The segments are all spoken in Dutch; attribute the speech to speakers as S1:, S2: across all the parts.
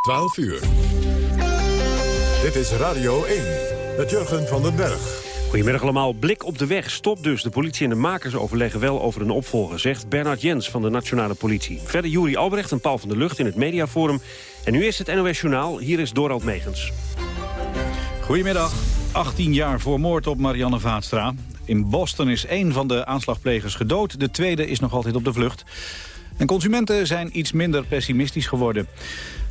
S1: 12 uur. Dit is Radio 1 met Jurgen van den Berg.
S2: Goedemiddag allemaal. Blik op de weg. Stop dus. De politie en de makers overleggen wel over een opvolger, zegt Bernard Jens van de Nationale Politie. Verder Juri Albrecht en Paul van der Lucht in het Mediaforum. En nu is het NOS Journaal. Hier is Dorald Megens.
S3: Goedemiddag. 18 jaar voor moord op Marianne Vaatstra. In Boston is één van de aanslagplegers gedood. De tweede is nog altijd op de vlucht. En consumenten zijn iets minder pessimistisch geworden.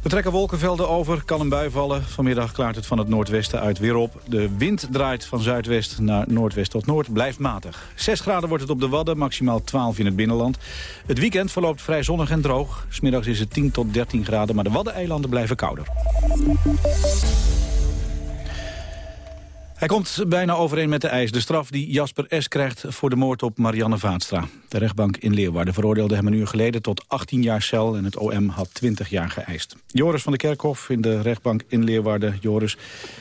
S3: We trekken wolkenvelden over, kan een bui vallen. Vanmiddag klaart het van het noordwesten uit weer op. De wind draait van zuidwest naar noordwest tot noord, blijft matig. 6 graden wordt het op de Wadden, maximaal 12 in het binnenland. Het weekend verloopt vrij zonnig en droog. Smiddags is het 10 tot 13 graden, maar de Waddeneilanden blijven kouder. Hij komt bijna overeen met de eis. De straf die Jasper S. krijgt voor de moord op Marianne Vaatstra. De rechtbank in Leeuwarden veroordeelde hem een uur geleden tot 18 jaar cel... en het OM had 20 jaar geëist. Joris van de Kerkhof in de rechtbank in Leeuwarden. Joris,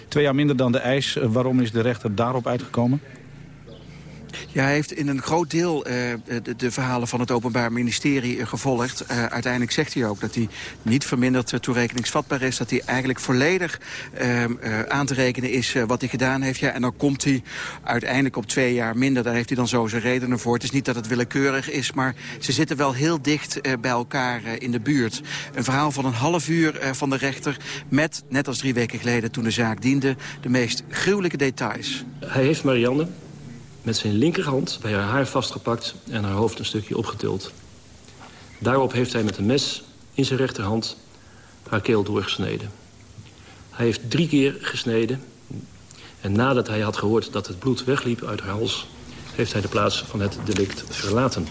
S3: twee jaar minder dan de eis. Waarom is de rechter daarop uitgekomen?
S4: Ja, hij heeft in een groot deel uh, de, de, verhalen van het Openbaar Ministerie uh, gevolgd. Uh, uiteindelijk zegt hij ook dat hij niet verminderd toerekeningsvatbaar is. Dat hij eigenlijk volledig ehm, aan te rekenen is wat hij gedaan heeft. Ja, en dan komt hij uiteindelijk op twee jaar minder. Daar heeft hij dan zo zijn redenen voor. Het is niet dat het willekeurig is, maar ze zitten wel heel dicht bij elkaar in de buurt. Een verhaal van een half uur van de rechter met, net als drie weken geleden toen de zaak diende, de meest gruwelijke details.
S5: Hij heeft Marianne met zijn linkerhand bij haar haar vastgepakt en haar hoofd een stukje opgetild. Daarop heeft hij met een mes in zijn rechterhand haar keel doorgesneden. Hij heeft drie keer gesneden en nadat hij had gehoord dat het bloed wegliep uit haar hals... heeft hij de plaats van het delict verlaten.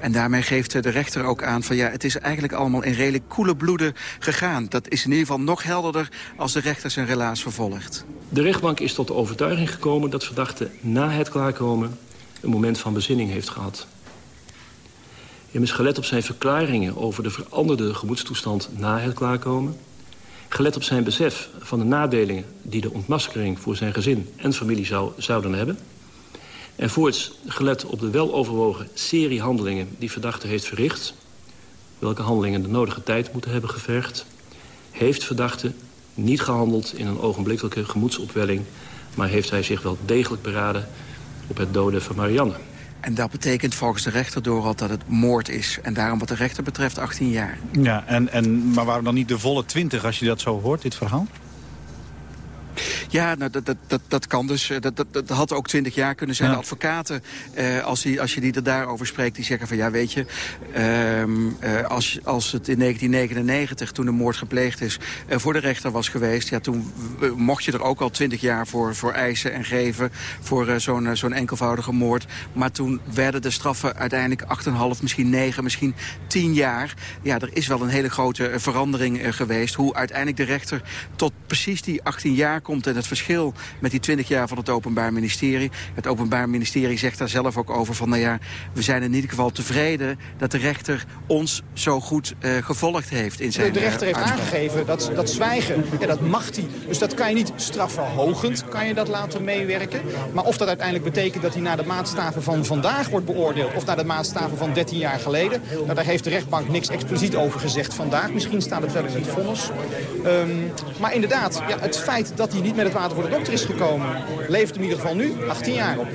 S4: En daarmee geeft de rechter ook aan van ja, het is eigenlijk allemaal in redelijk koele bloeden gegaan. Dat is in ieder geval nog helderder als de rechter zijn relaas vervolgt.
S5: De rechtbank is tot de overtuiging gekomen dat verdachte na het klaarkomen een moment van bezinning heeft gehad. Immers gelet op zijn verklaringen over de veranderde gemoedstoestand na het klaarkomen... gelet op zijn besef van de nadelingen die de ontmaskering voor zijn gezin en familie zou, zouden hebben... En voorts gelet op de weloverwogen serie handelingen die verdachte heeft verricht... welke handelingen de nodige tijd moeten hebben gevergd... heeft verdachte niet gehandeld in een ogenblikkelijke gemoedsopwelling... maar heeft hij zich wel degelijk beraden op het doden van Marianne.
S4: En dat betekent volgens de rechter Dorald dat het moord is. En daarom wat de rechter betreft 18 jaar.
S3: Ja, en, en, maar waarom dan niet de volle 20 als je dat zo hoort, dit verhaal?
S4: Ja, nou, dat, dat, dat, dat kan dus. Eh, dat, dat, dat had ook twintig jaar kunnen zijn. De advocaten, eh, als, die, als je die er daarover spreekt, die zeggen van ja, weet je... Ehm, eh, als, als het in 1999, toen de moord gepleegd is, eh, voor de rechter was geweest... Ja, toen mocht je er ook al twintig jaar voor, voor eisen en geven... voor uh, zo'n zo'n enkelvoudige moord. Maar toen werden de straffen uiteindelijk 8,5, misschien 9, misschien 10 jaar. Ja, er is wel een hele grote verandering geweest. Hoe uiteindelijk de rechter tot precies die 18 jaar komt... en het verschil met die 20 jaar van het Openbaar Ministerie. Het Openbaar Ministerie zegt daar zelf ook over van... nou ja, we zijn in ieder geval tevreden dat de rechter ons zo goed uh, gevolgd heeft. In zijn,
S6: de, de rechter heeft aangegeven dat, dat zwijgen, ja, dat mag hij. Dus dat kan je niet strafverhogend kan je dat laten meewerken. Maar of dat uiteindelijk betekent dat hij naar de maatstaven van vandaag wordt beoordeeld... of naar de maatstaven van 13 jaar geleden... Nou, daar heeft de rechtbank niks expliciet over gezegd vandaag. Misschien staat het wel in het vonnis. Um, maar inderdaad, ja, het feit dat hij niet met het water voor de dokter is gekomen... levert hem in ieder geval nu 18 jaar op.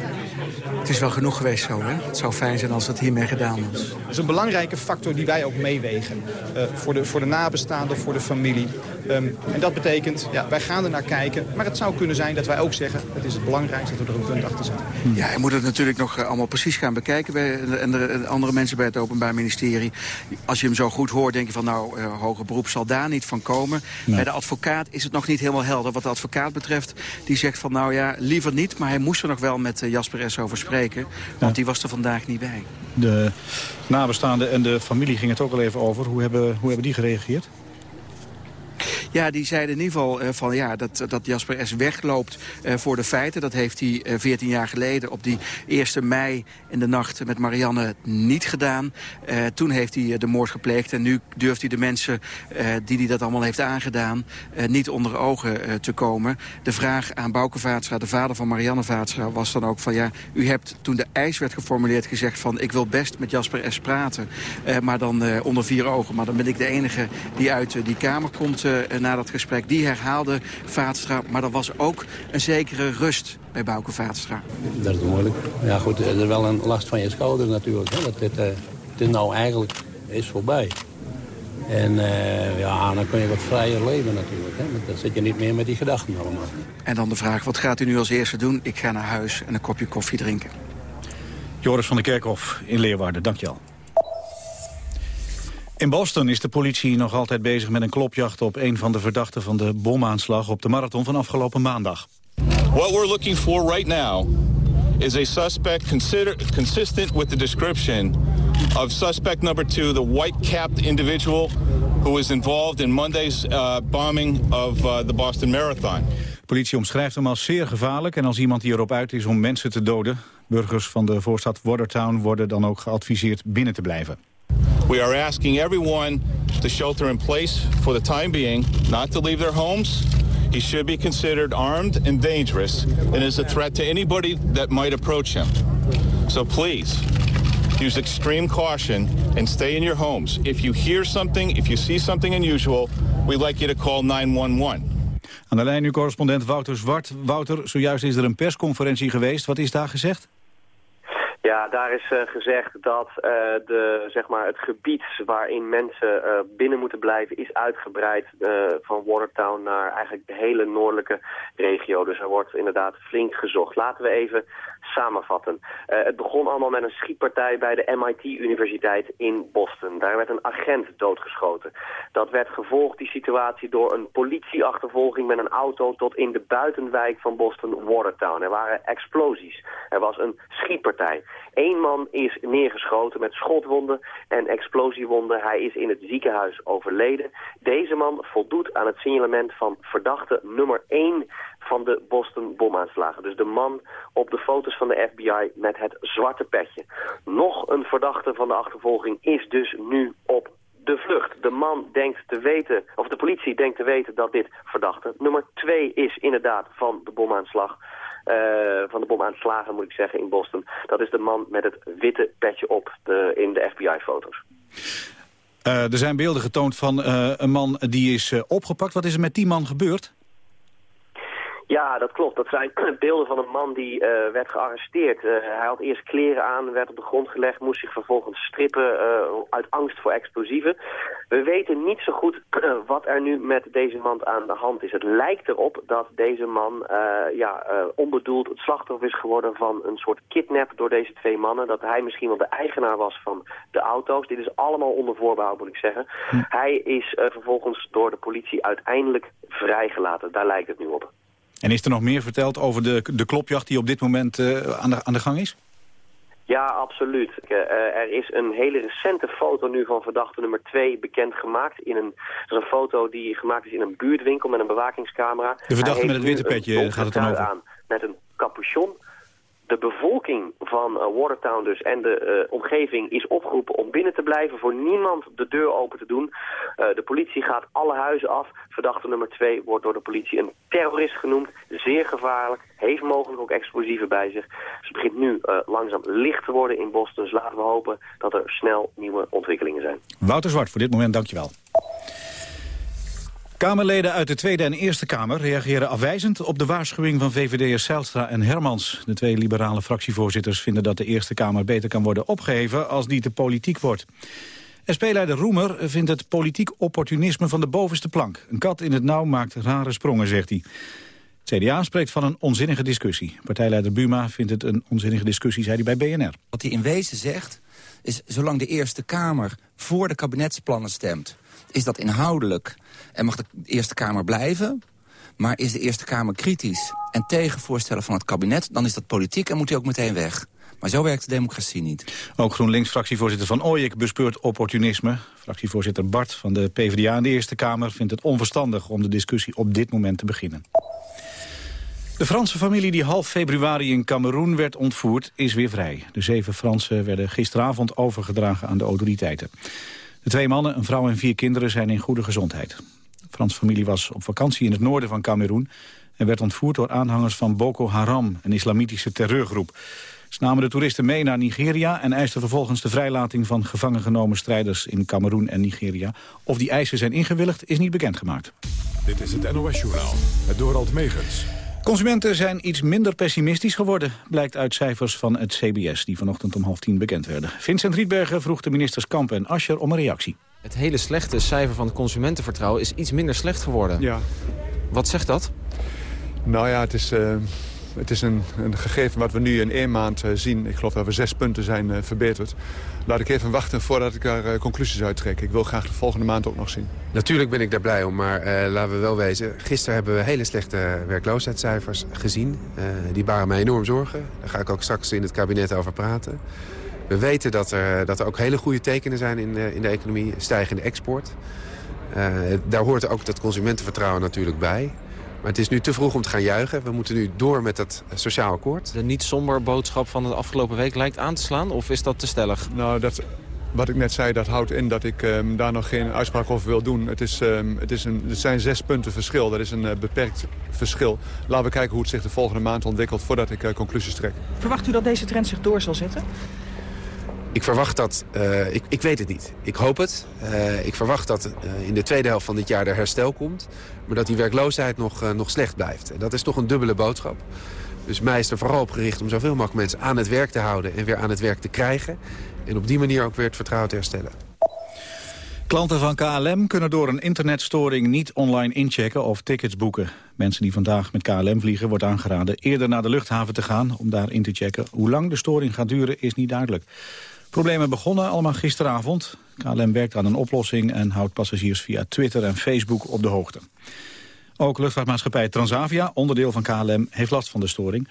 S4: Het is wel genoeg geweest zo, hè? Het zou fijn zijn als het hiermee gedaan was. Dat
S6: is een belangrijke factor die wij ook meewegen. Uh, voor, de, voor de nabestaanden, voor de familie. Um, en dat betekent, ja, wij gaan er naar kijken. Maar het zou kunnen zijn dat wij ook zeggen... het is het belangrijkste dat we er een punt achter zetten.
S4: Ja, je moet het natuurlijk nog uh, allemaal precies gaan bekijken... Bij, en de, andere mensen bij het Openbaar Ministerie. Als je hem zo goed hoort, denk je van... nou, uh, hoger beroep zal daar niet van komen. Nee. Bij de advocaat is het nog niet helemaal helder. Wat de advocaat betreft, die zegt van... nou ja, liever niet, maar hij moest er nog wel met Jasper S. over spreken. Want die was er vandaag niet bij.
S3: De nabestaanden en de familie ging het ook al even over. Hoe hebben, hoe hebben die gereageerd?
S4: Ja, die zeiden in ieder geval uh, van ja, dat, dat Jasper S. wegloopt uh, voor de feiten. Dat heeft hij uh, 14 jaar geleden op die 1 mei in de nacht met Marianne niet gedaan. toen heeft hij de moord gepleegd en nu durft hij de mensen die hij dat allemaal heeft aangedaan niet onder ogen te komen. De vraag aan Bouke Vaatstra, de vader van Marianne Vaatstra, was dan ook van ja, u hebt toen de eis werd geformuleerd gezegd van ik wil best met Jasper S. praten, maar dan onder vier ogen. Maar dan ben ik de enige die uit die kamer komt na dat gesprek. Die herhaalde Vaatstra, maar er was ook een zekere rust bij Bouke Vaatstra.
S7: Dat is moeilijk. Ja goed, er is wel een last van je schouder natuurlijk. Hè? Dat dit, uh, het is nou eigenlijk is voorbij. En uh, ja, dan kun je wat vrijer leven natuurlijk. Hè? Dan zit je niet meer met die gedachten allemaal.
S4: En dan de vraag, wat gaat u nu als eerste doen? Ik ga naar huis en een kopje koffie drinken.
S3: Joris van der Kerkhof in Leeuwarden, dankjewel. In Boston is de politie nog altijd bezig met een klopjacht op een van de verdachten van de bomaanslag op de marathon van afgelopen maandag.
S8: What we're looking for right now is a suspect consistent with the description of suspect number two, the white-capped individual who was involved in Monday's uh, bombing of uh, the Boston Marathon.
S3: De politie omschrijft hem als zeer gevaarlijk en als iemand die erop uit is om mensen te doden. Burgers van de voorstad Watertown worden dan ook geadviseerd binnen te blijven.
S8: We are asking everyone to shelter in place for the time being, not to leave their homes. He should be considered armed and dangerous and is a threat to anybody that might approach him. So please, use extreme caution and stay in your homes. If you hear something, if you see something unusual, we'd like you to call 911.
S3: Aan de lijn nu correspondent Wouter Zwart. Wouter, zojuist is er een persconferentie geweest. Wat is daar gezegd?
S9: Ja, daar is uh, gezegd dat uh, de, zeg maar, het gebied waarin mensen uh, binnen moeten blijven is uitgebreid van Watertown naar eigenlijk de hele noordelijke regio. Dus er wordt inderdaad flink gezocht. Laten we even samenvatten. Uh, het begon allemaal met een schietpartij bij de MIT-universiteit in Boston. Daar werd een agent doodgeschoten. Dat werd gevolgd, die situatie, door een politieachtervolging met een auto tot in de buitenwijk van Boston, Watertown. Er waren explosies. Er was een schietpartij. Eén man is neergeschoten met schotwonden en explosiewonden. Hij is in het ziekenhuis overleden. Deze man voldoet aan het signalement van verdachte nummer 1 van de Boston bomaanslagen. Dus de man op de foto's van de FBI met het zwarte petje. Nog een verdachte van de achtervolging is dus nu op de vlucht. De man denkt te weten, of de politie denkt te weten dat dit verdachte nummer 2 is inderdaad van de bomaanslag. Uh, van de bomaanslagen moet ik zeggen in Boston. Dat is de man met het witte petje op de, in de FBI-foto's.
S3: Uh, er zijn beelden getoond van uh, een man die is opgepakt. Wat is er met die man gebeurd?
S9: Ja, dat klopt. Dat zijn beelden van een man die uh, werd gearresteerd. Uh, hij had eerst kleren aan, werd op de grond gelegd, moest zich vervolgens strippen uh, uit angst voor explosieven. We weten niet zo goed wat er nu met deze man aan de hand is. Het lijkt erop dat deze man ja, onbedoeld het slachtoffer is geworden van een soort kidnap door deze twee mannen. Dat hij misschien wel de eigenaar was van de auto's. Dit is allemaal onder voorbehoud, moet ik zeggen. Hm. Hij is vervolgens door de politie uiteindelijk vrijgelaten. Daar lijkt het nu op.
S3: En is er nog meer verteld over de, de klopjacht die op dit moment uh, aan, de, aan de gang is?
S9: Ja, absoluut. Uh, er is een hele recente foto nu van verdachte nummer 2 bekendgemaakt. In een, dat is een foto die gemaakt is in een buurtwinkel met een bewakingscamera.
S3: De verdachte met het witte petje gaat het dan over?
S9: Aan, met een capuchon de bevolking van uh, Watertown dus en de uh, omgeving is opgeroepen om binnen te blijven. Voor niemand de deur open te doen. Uh, de politie gaat alle huizen af. Verdachte nummer 2 wordt door de politie een terrorist genoemd. Zeer gevaarlijk. Heeft mogelijk ook explosieven bij zich. Dus het begint nu langzaam licht te worden in Boston. Dus laten we hopen dat er snel nieuwe ontwikkelingen zijn.
S3: Wouter Zwart, voor dit moment dankjewel. Kamerleden uit de Tweede en Eerste Kamer reageren afwijzend op de waarschuwing van VVD'ers Zijlstra en Hermans. De twee liberale fractievoorzitters vinden dat de Eerste Kamer beter kan worden opgeheven als die te politiek wordt. SP-leider Roemer vindt het politiek opportunisme van de bovenste plank. Een kat in het nauw maakt rare sprongen, zegt hij. CDA spreekt van een onzinnige discussie. Partijleider Buma vindt het een onzinnige discussie, zei hij bij BNR.
S10: Wat hij in wezen zegt, is zolang de Eerste Kamer voor de kabinetsplannen stemt... is dat inhoudelijk en mag de Eerste Kamer blijven. Maar is de Eerste Kamer kritisch en tegen voorstellen van het kabinet... dan is dat politiek en moet hij ook meteen weg. Maar zo werkt de democratie niet.
S3: Ook GroenLinks-fractievoorzitter Van Ooyek bespeurt opportunisme. Fractievoorzitter Bart van de PvdA in de Eerste Kamer vindt het onverstandig om de discussie op dit moment te beginnen. De Franse familie die half februari in Cameroen werd ontvoerd is weer vrij. De zeven Fransen werden gisteravond overgedragen aan de autoriteiten. De twee mannen, een vrouw en vier kinderen zijn in goede gezondheid. De Franse familie was op vakantie in het noorden van Cameroen... en werd ontvoerd door aanhangers van Boko Haram, een islamitische terreurgroep. Ze namen de toeristen mee naar Nigeria... en eisten vervolgens de vrijlating van gevangen genomen strijders in Cameroen en Nigeria. Of die eisen zijn ingewilligd, is niet bekendgemaakt.
S1: Dit is het NOS-journaal, het Dorald Megens.
S3: Consumenten zijn iets minder pessimistisch geworden, blijkt uit cijfers van het CBS, die vanochtend om half tien bekend werden. Vincent Rietbergen vroeg de ministers Kamp en Ascher om een reactie.
S11: Het hele slechte cijfer van het consumentenvertrouwen is iets minder slecht geworden.
S12: Ja.
S11: Wat zegt dat?
S12: Nou ja, het is, uh, het is een, gegeven wat we nu in één maand uh, zien. Ik geloof dat we zes punten zijn uh, verbeterd. Laat ik even wachten voordat ik daar conclusies uittrek. Ik wil graag de volgende maand ook nog zien.
S13: Natuurlijk ben ik daar blij om, maar laten we wel wezen. Gisteren hebben we hele slechte werkloosheidscijfers gezien. die baren mij enorm zorgen. Daar ga ik ook straks in het kabinet over praten. We weten dat er, dat er ook hele goede tekenen zijn in, in de economie. Stijgende export. daar hoort ook dat consumentenvertrouwen natuurlijk bij. Maar het is nu te vroeg om te gaan juichen. We moeten nu door met dat sociaal akkoord.
S11: De niet somber boodschap van de afgelopen week lijkt aan te slaan? Of is dat te stellig?
S12: Nou, dat, wat ik net zei, dat houdt in dat ik um, daar nog geen uitspraak over wil doen. Het, is, um, het, is een, het zijn zes punten verschil. Dat is een uh, beperkt verschil. Laten we kijken hoe het zich de volgende maand ontwikkelt voordat ik uh, conclusies trek.
S14: Verwacht u dat deze trend zich door zal zetten?
S13: Ik verwacht dat, uh, ik, ik weet het niet. Ik hoop het. Uh, ik verwacht dat uh, in de tweede helft van dit jaar er herstel komt. Maar dat die werkloosheid nog, nog slecht blijft. En dat is toch een dubbele boodschap. Dus mij is er vooral op gericht om zoveel mogelijk mensen aan het werk te houden... en weer aan het werk te krijgen. En op die manier ook weer het vertrouwen te herstellen.
S3: Klanten van KLM kunnen door een internetstoring niet online inchecken of tickets boeken. Mensen die vandaag met KLM vliegen wordt aangeraden eerder naar de luchthaven te gaan om daar in te checken. Hoe lang de storing gaat duren is niet duidelijk. Problemen begonnen allemaal gisteravond. KLM werkt aan een oplossing en houdt passagiers via Twitter en Facebook op de hoogte. Ook luchtvaartmaatschappij Transavia, onderdeel van KLM, heeft last van de storing.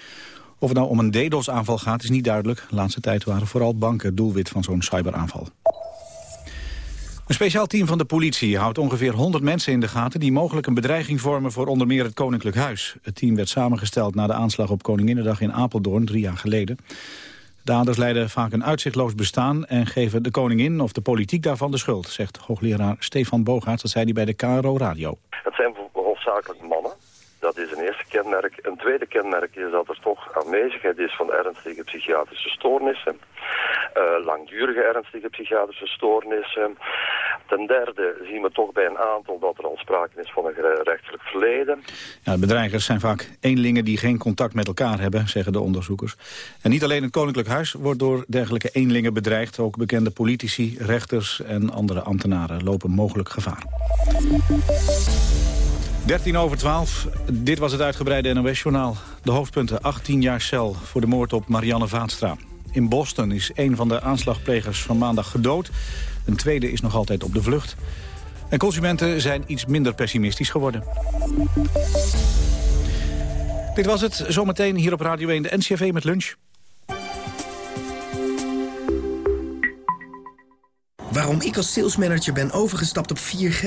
S3: Of het nou om een DDoS-aanval gaat is niet duidelijk. De laatste tijd waren vooral banken doelwit van zo'n cyberaanval. Een speciaal team van de politie houdt ongeveer 100 mensen in de gaten... die mogelijk een bedreiging vormen voor onder meer het Koninklijk Huis. Het team werd samengesteld na de aanslag op Koninginnedag in Apeldoorn drie jaar geleden. Daders leiden vaak een uitzichtloos bestaan en geven de koningin of de politiek daarvan de schuld, zegt hoogleraar Stefan Bogaerts, dat zei hij bij de KRO Radio.
S15: Het zijn hoofdzakelijk mannen. Dat is een eerste kenmerk. Een tweede kenmerk is dat er toch aanwezigheid is van ernstige psychiatrische stoornissen. Uh, langdurige ernstige psychiatrische stoornissen. Ten derde zien we toch bij een aantal dat er al sprake is van een gerechtelijk verleden.
S3: Ja, bedreigers zijn vaak eenlingen die geen contact met elkaar hebben, zeggen de onderzoekers. En niet alleen het Koninklijk Huis wordt door dergelijke eenlingen bedreigd. Ook bekende politici, rechters en andere ambtenaren lopen mogelijk gevaar. 13 over 12. Dit was het uitgebreide NOS-journaal. De hoofdpunten 18 jaar cel voor de moord op Marianne Vaatstra. In Boston is een van de aanslagplegers van maandag gedood. Een tweede is nog altijd op de vlucht. En consumenten zijn iets minder pessimistisch geworden. Dit was het. Zometeen hier op Radio 1 de NCV met lunch.
S16: Waarom ik als salesmanager ben overgestapt op 4G?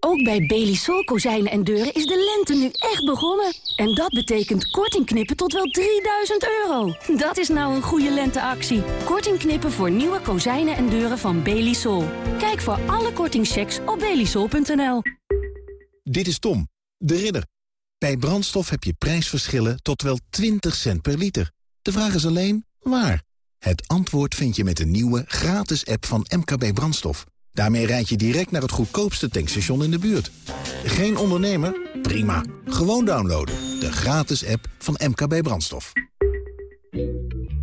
S17: Ook bij Belisol kozijnen en deuren is de lente nu echt begonnen. En dat betekent korting knippen tot wel 3000 euro. Dat is nou een goede lenteactie. Korting knippen voor nieuwe kozijnen en deuren van Belisol. Kijk voor alle kortingchecks op belisol.nl.
S18: Dit is Tom, de ridder. Bij brandstof heb je prijsverschillen tot wel 20 cent per liter. De vraag is alleen, waar? Het antwoord vind je met de nieuwe gratis app van MKB Brandstof. Daarmee rijd je direct naar het goedkoopste tankstation in de buurt. Geen ondernemer? Prima. Gewoon downloaden. De gratis app van MKB Brandstof.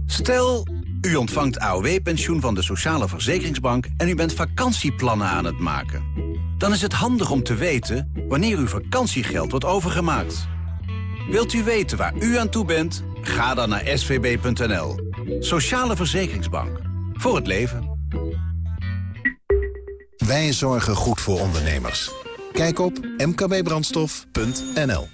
S19: Stel, u ontvangt AOW-pensioen van de Sociale Verzekeringsbank... en u bent vakantieplannen aan het maken. Dan is het handig om te weten wanneer uw vakantiegeld wordt overgemaakt. Wilt u weten waar u aan toe bent? Ga dan naar svb.nl. Sociale Verzekeringsbank. Voor het leven.
S18: Wij zorgen goed voor ondernemers. Kijk op mkbbrandstof.nl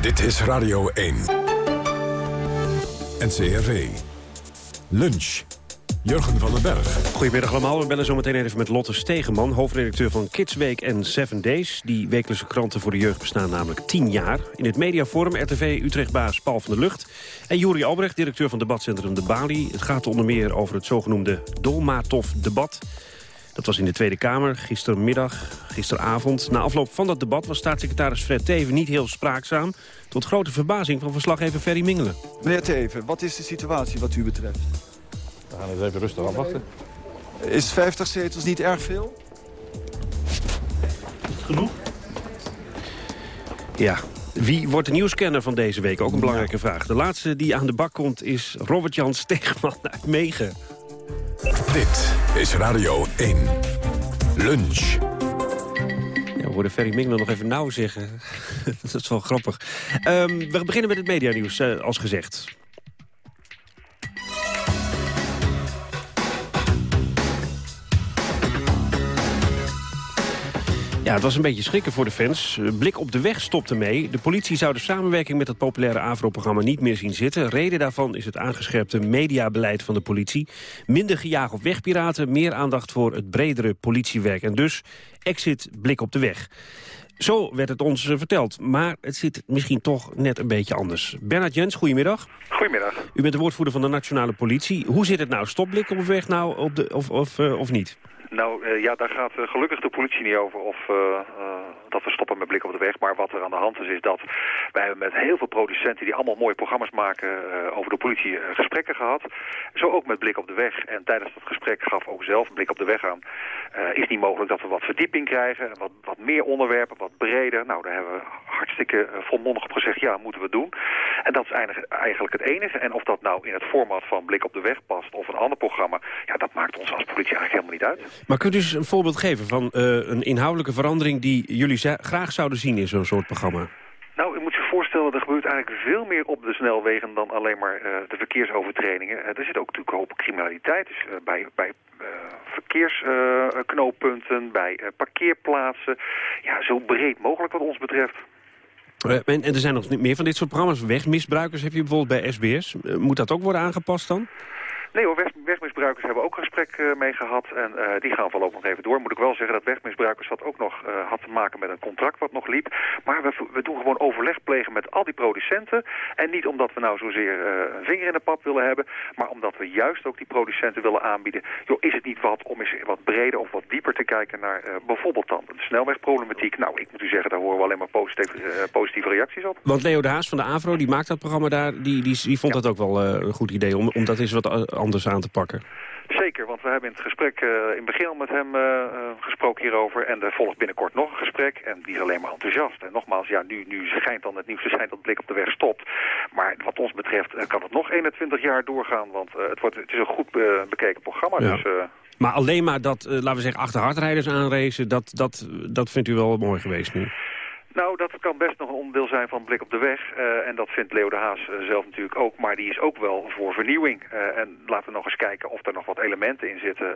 S1: Dit is Radio 1. NCRV. Lunch. Jurgen van den Berg.
S2: Goedemiddag allemaal. We bellen zo meteen even met Lotte Stegeman... hoofdredacteur van Kidsweek en Seven Days. Die wekelijkse kranten voor de jeugd bestaan namelijk 10 jaar. In het mediaforum RTV Utrechtbaas Paul van der Lucht... en Juri Albrecht, directeur van debatcentrum De Bali. Het gaat onder meer over het zogenoemde Dolmatov-debat... Dat was in de Tweede Kamer gistermiddag, gisteravond. Na afloop van dat debat was staatssecretaris Fred Teven niet heel spraakzaam... tot grote verbazing van verslaggever Ferry Mingelen.
S20: Meneer Teven, wat is de situatie wat u betreft?
S21: We gaan eens even rustig afwachten.
S20: Is 50 zetels niet erg veel?
S2: Genoeg? Ja, wie wordt de nieuwscanner van deze week? Ook een belangrijke vraag. De laatste die aan de bak komt is Robert-Jan Steegman uit Megen.
S1: Dit is Radio 1. Lunch.
S2: Ja, we hoorden Ferry Mingler nog even nauw zeggen. dat is wel grappig. Ehm, we beginnen met het medianieuws, uh, als gezegd. Ja, het was een beetje schrikken voor de fans. Blik op de weg stopte mee. De politie zou de samenwerking met het populaire AVRO-programma niet meer zien zitten. Reden daarvan is het aangescherpte mediabeleid van de politie. Minder gejaag op wegpiraten, meer aandacht voor het bredere politiewerk. En dus exit blik op de weg. Zo werd het ons eh, verteld, maar het zit misschien toch net een beetje anders. Bernard Jens, goedemiddag.
S22: Goedemiddag.
S2: U bent de woordvoerder van de Nationale Politie. Hoe zit het nou? Stopblik op weg nou op de, of, of, uh, of niet?
S22: Nou uh, ja, daar gaat uh, gelukkig de politie niet over of uh, dat we stoppen met blik op de weg. Maar wat er aan de hand is, is dat wij hebben met heel veel producenten die allemaal mooie programma's maken over de politie gesprekken gehad. Zo ook met blik op de weg. En tijdens dat gesprek gaf ook zelf blik op de weg aan. is niet mogelijk dat we wat verdieping krijgen, wat, wat meer onderwerpen, wat breder. Nou, daar hebben we hartstikke volmondig op gezegd, ja, moeten we doen. En dat is eigenlijk het enige. En of dat nou in het format van blik op de weg past of een ander programma, ja, dat maakt ons als politie eigenlijk helemaal niet uit.
S2: Maar kunt u eens een voorbeeld geven van uh, een inhoudelijke verandering... die jullie graag zouden zien in zo'n soort programma?
S22: Nou, u moet zich voorstellen, er gebeurt eigenlijk veel meer op de snelwegen... dan alleen maar uh, de verkeersovertredingen. Uh, er zit ook natuurlijk een hoop criminaliteit. Dus bij, bij verkeersknooppunten, bij parkeerplaatsen. Ja, zo breed mogelijk wat ons betreft.
S2: En, en, er zijn nog meer van dit soort programma's. Wegmisbruikers heb je bijvoorbeeld bij SBS. moet dat ook worden aangepast dan?
S22: Nee hoor, weg, wegmisbruikers hebben ook gesprek uh, mee gehad. En uh, die gaan voorlopig nog even door. Moet ik wel zeggen dat wegmisbruikers had ook nog uh, had te maken met een contract wat nog liep. Maar we, we doen gewoon overleg plegen met al die producenten. En niet omdat we nou zozeer een vinger in de pap willen hebben. Maar omdat we juist ook die producenten willen aanbieden. Joh, is het niet wat om eens wat breder of wat dieper te kijken naar bijvoorbeeld dan de snelwegproblematiek. Nou, ik moet u zeggen, daar horen we alleen maar positieve, positieve reacties op.
S2: Want Leo de Haas van de AVRO, die maakt dat programma daar, die, die, die vond ja. dat ook wel een goed idee. Om, om dat eens wat anders aan te pakken.
S22: Zeker, want we hebben in het gesprek uh, in het begin al met hem uh, gesproken hierover. En er volgt binnenkort nog een gesprek. En die is alleen maar enthousiast. En nogmaals, ja, nu, nu schijnt dan het nieuws te zijn dat blik op de weg stopt. Maar wat ons betreft uh, kan het nog 21 jaar doorgaan. Want het, wordt, het is een goed bekeken programma. Ja. Dus,
S2: maar alleen maar dat, laten we zeggen, achter hardrijders aanrezen, dat, dat, dat vindt u wel mooi geweest nu?
S22: Nou, dat kan best nog een onderdeel zijn van Blik op de Weg. Eh, en dat vindt Leo de Haas eh, zelf natuurlijk ook. Maar die is ook wel voor vernieuwing. Eh, en laten we nog eens kijken of er nog wat elementen in zitten...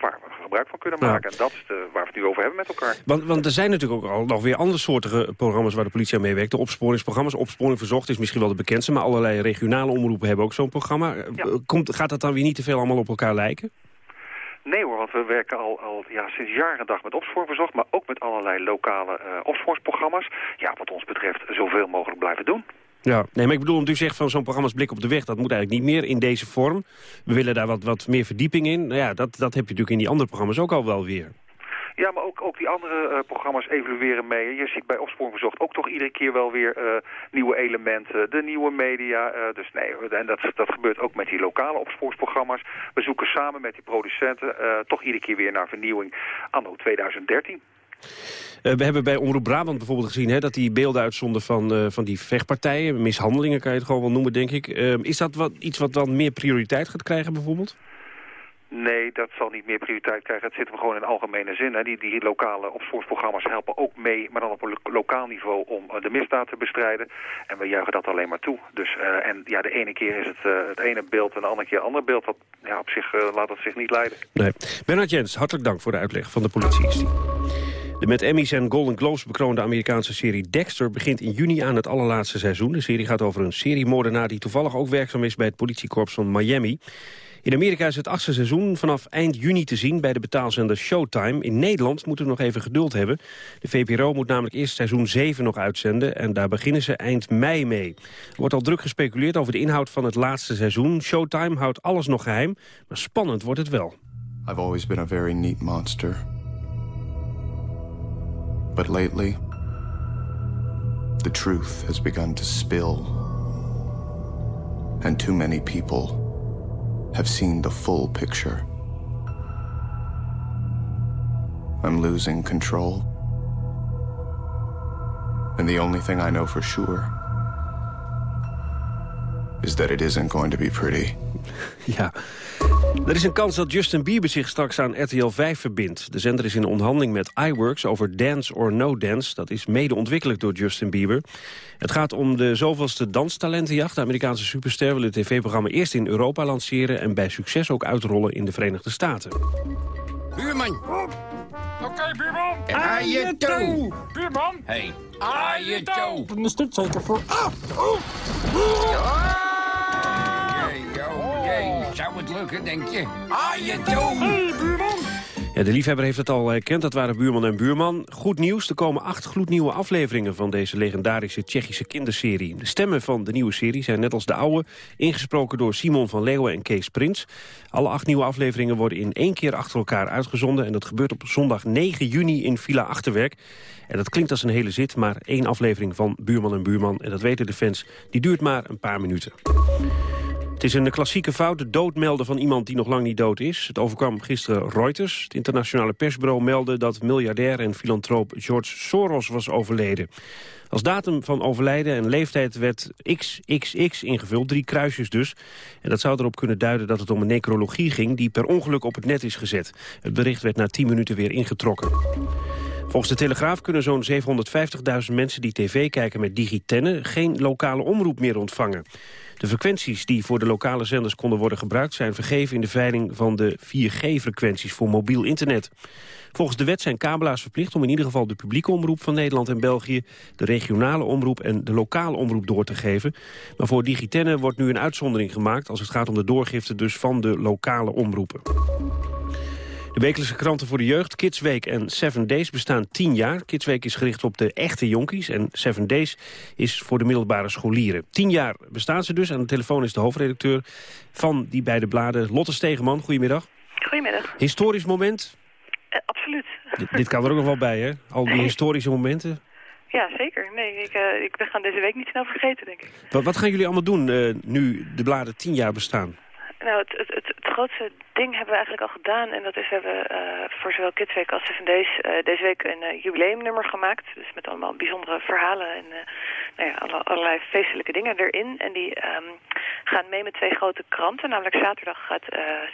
S22: waar we gebruik van kunnen maken. En dat is de, waar we het nu over hebben met elkaar.
S2: Want, want er zijn natuurlijk ook al nog weer andere soorten programma's... waar de politie aan meewerkt. De opsporingsprogramma's. Opsporing Verzocht is misschien wel de bekendste... maar allerlei regionale omroepen hebben ook zo'n programma. Komt, gaat dat dan weer niet te veel allemaal op elkaar lijken?
S22: Nee hoor, want we werken al, al ja, sinds jaren en dag met opsporingverzocht... maar ook met allerlei lokale uh, opsporingsprogramma's. Ja, wat ons betreft zoveel mogelijk blijven doen.
S2: Ja, nee, maar ik bedoel, omdat u zegt van zo'n programma's Blik op de Weg... dat moet eigenlijk niet meer in deze vorm. We willen daar wat, wat meer verdieping in. Nou ja, dat, dat heb je natuurlijk in die andere programma's ook al wel weer.
S22: Ja, maar ook, ook die andere uh, programma's evalueren mee. Je ziet bij Opsporing Verzocht ook toch iedere keer wel weer uh, nieuwe elementen. De nieuwe media. Uh, dus nee, en dat, dat gebeurt ook met die lokale opsporingsprogramma's. We zoeken samen met die producenten toch iedere keer weer naar vernieuwing anno 2013.
S2: we hebben bij Omroep Brabant bijvoorbeeld gezien... Hè, dat die beelden uitzonden van, van die vechtpartijen. Mishandelingen kan je het gewoon wel noemen, denk ik. is dat wat, iets wat dan meer prioriteit gaat krijgen bijvoorbeeld?
S22: Nee, dat zal niet meer prioriteit krijgen. Het zit hem gewoon in algemene zin. Hè. Die, die lokale opsporingsprogramma's helpen ook mee, maar dan op lokaal niveau om uh, de misdaad te bestrijden. En we juichen dat alleen maar toe. Dus, uh, en ja, de ene keer is het uh, het ene beeld en de andere keer een ander beeld. Dat, ja, op zich laat het zich niet leiden.
S2: Nee. Bernard Jens, hartelijk dank voor de uitleg van de politie. De met Emmys en Golden Globes bekroonde Amerikaanse serie Dexter... begint in juni aan het allerlaatste seizoen. De serie gaat over een seriemoordenaar die toevallig ook werkzaam is... bij het politiekorps van Miami. In Amerika is het achtste seizoen vanaf eind juni te zien bij de betaalzender Showtime. In Nederland moeten we nog even geduld hebben. De VPRO moet namelijk eerst seizoen 7 nog uitzenden en daar beginnen ze eind mei mee. Er wordt al druk gespeculeerd over de inhoud van het laatste seizoen. Showtime houdt alles nog geheim, maar spannend wordt het wel.
S23: I've always been a very neat monster. But lately, the truth has begun to spill. And too many people have seen the full picture. I'm losing control. And the only thing I know for sure is that it isn't going to be pretty.
S2: Ja, er is een kans dat Justin Bieber zich straks aan RTL 5 verbindt. De zender is in onderhandeling met iWorks over Dance or No Dance. Dat is mede ontwikkeld door Justin Bieber. Het gaat om de zoveelste danstalentenjacht. De Amerikaanse superster wil het tv-programma eerst in Europa lanceren... en bij succes ook uitrollen in de Verenigde Staten.
S24: Buurman. Oké, okay, buurman. En je toe. Buurman. Hey, je toe. Dan is dit zeker voor... Ah, oh. Zou het lukken, denk je? Ah, je toe! Hey, buurman!
S2: Ja, de liefhebber heeft het al herkend, dat waren buurman en buurman. Goed nieuws, er komen acht gloednieuwe afleveringen van deze legendarische Tsjechische kinderserie. De stemmen van de nieuwe serie zijn net als de oude, ingesproken door Simon van Leeuwen en Kees Prins. Alle acht nieuwe afleveringen worden in één keer achter elkaar uitgezonden en dat gebeurt op zondag 9 juni in Villa Achterwerk. En dat klinkt als een hele zit, maar één aflevering van Buurman en Buurman, en dat weten de fans, die duurt maar een paar minuten. Het is een klassieke fout, de doodmelden van iemand die nog lang niet dood is. Het overkwam gisteren Reuters. Het internationale persbureau meldde dat miljardair en filantroop George Soros was overleden. Als datum van overlijden en leeftijd werd XXX ingevuld, drie kruisjes dus. En dat zou erop kunnen duiden dat het om een necrologie ging... die per ongeluk op het net is gezet. Het bericht werd na 10 minuten weer ingetrokken. Volgens de Telegraaf kunnen zo'n 750.000 mensen die tv kijken met digitennen... geen lokale omroep meer ontvangen. De frequenties die voor de lokale zenders konden worden gebruikt... zijn vergeven in de veiling van de 4G-frequenties voor mobiel internet. Volgens de wet zijn kabelaars verplicht om in ieder geval de publieke omroep van Nederland en België... de regionale omroep en de lokale omroep door te geven. Maar voor digitennen wordt nu een uitzondering gemaakt... als het gaat om de doorgifte dus van de lokale omroepen. De wekelijkse kranten voor de jeugd, Kidsweek en Seven Days bestaan tien jaar. Kidsweek is gericht op de echte jonkies en Seven Days is voor de middelbare scholieren. Tien jaar bestaan ze dus. Aan de telefoon is de hoofdredacteur van die beide bladen, Lotte Stegeman. Goedemiddag.
S25: Goedemiddag.
S2: Historisch moment?
S25: Uh, absoluut.
S2: dit kan er ook nog wel bij, hè? Al die historische momenten.
S25: Ja, zeker. Nee, ik, uh, ik, we gaan deze week niet snel vergeten, denk ik.
S2: Wat, wat gaan jullie allemaal doen uh, nu de bladen tien jaar bestaan?
S25: Nou, het, het, het, grootste ding hebben we eigenlijk al gedaan. En dat is, we hebben eh, voor zowel Kids Week als Seven Days eh, deze week een eh, jubileumnummer gemaakt. Dus met allemaal bijzondere verhalen en nou ja, alle- allerlei feestelijke dingen erin. En die ehm, gaan mee met twee grote kranten. Namelijk zaterdag gaat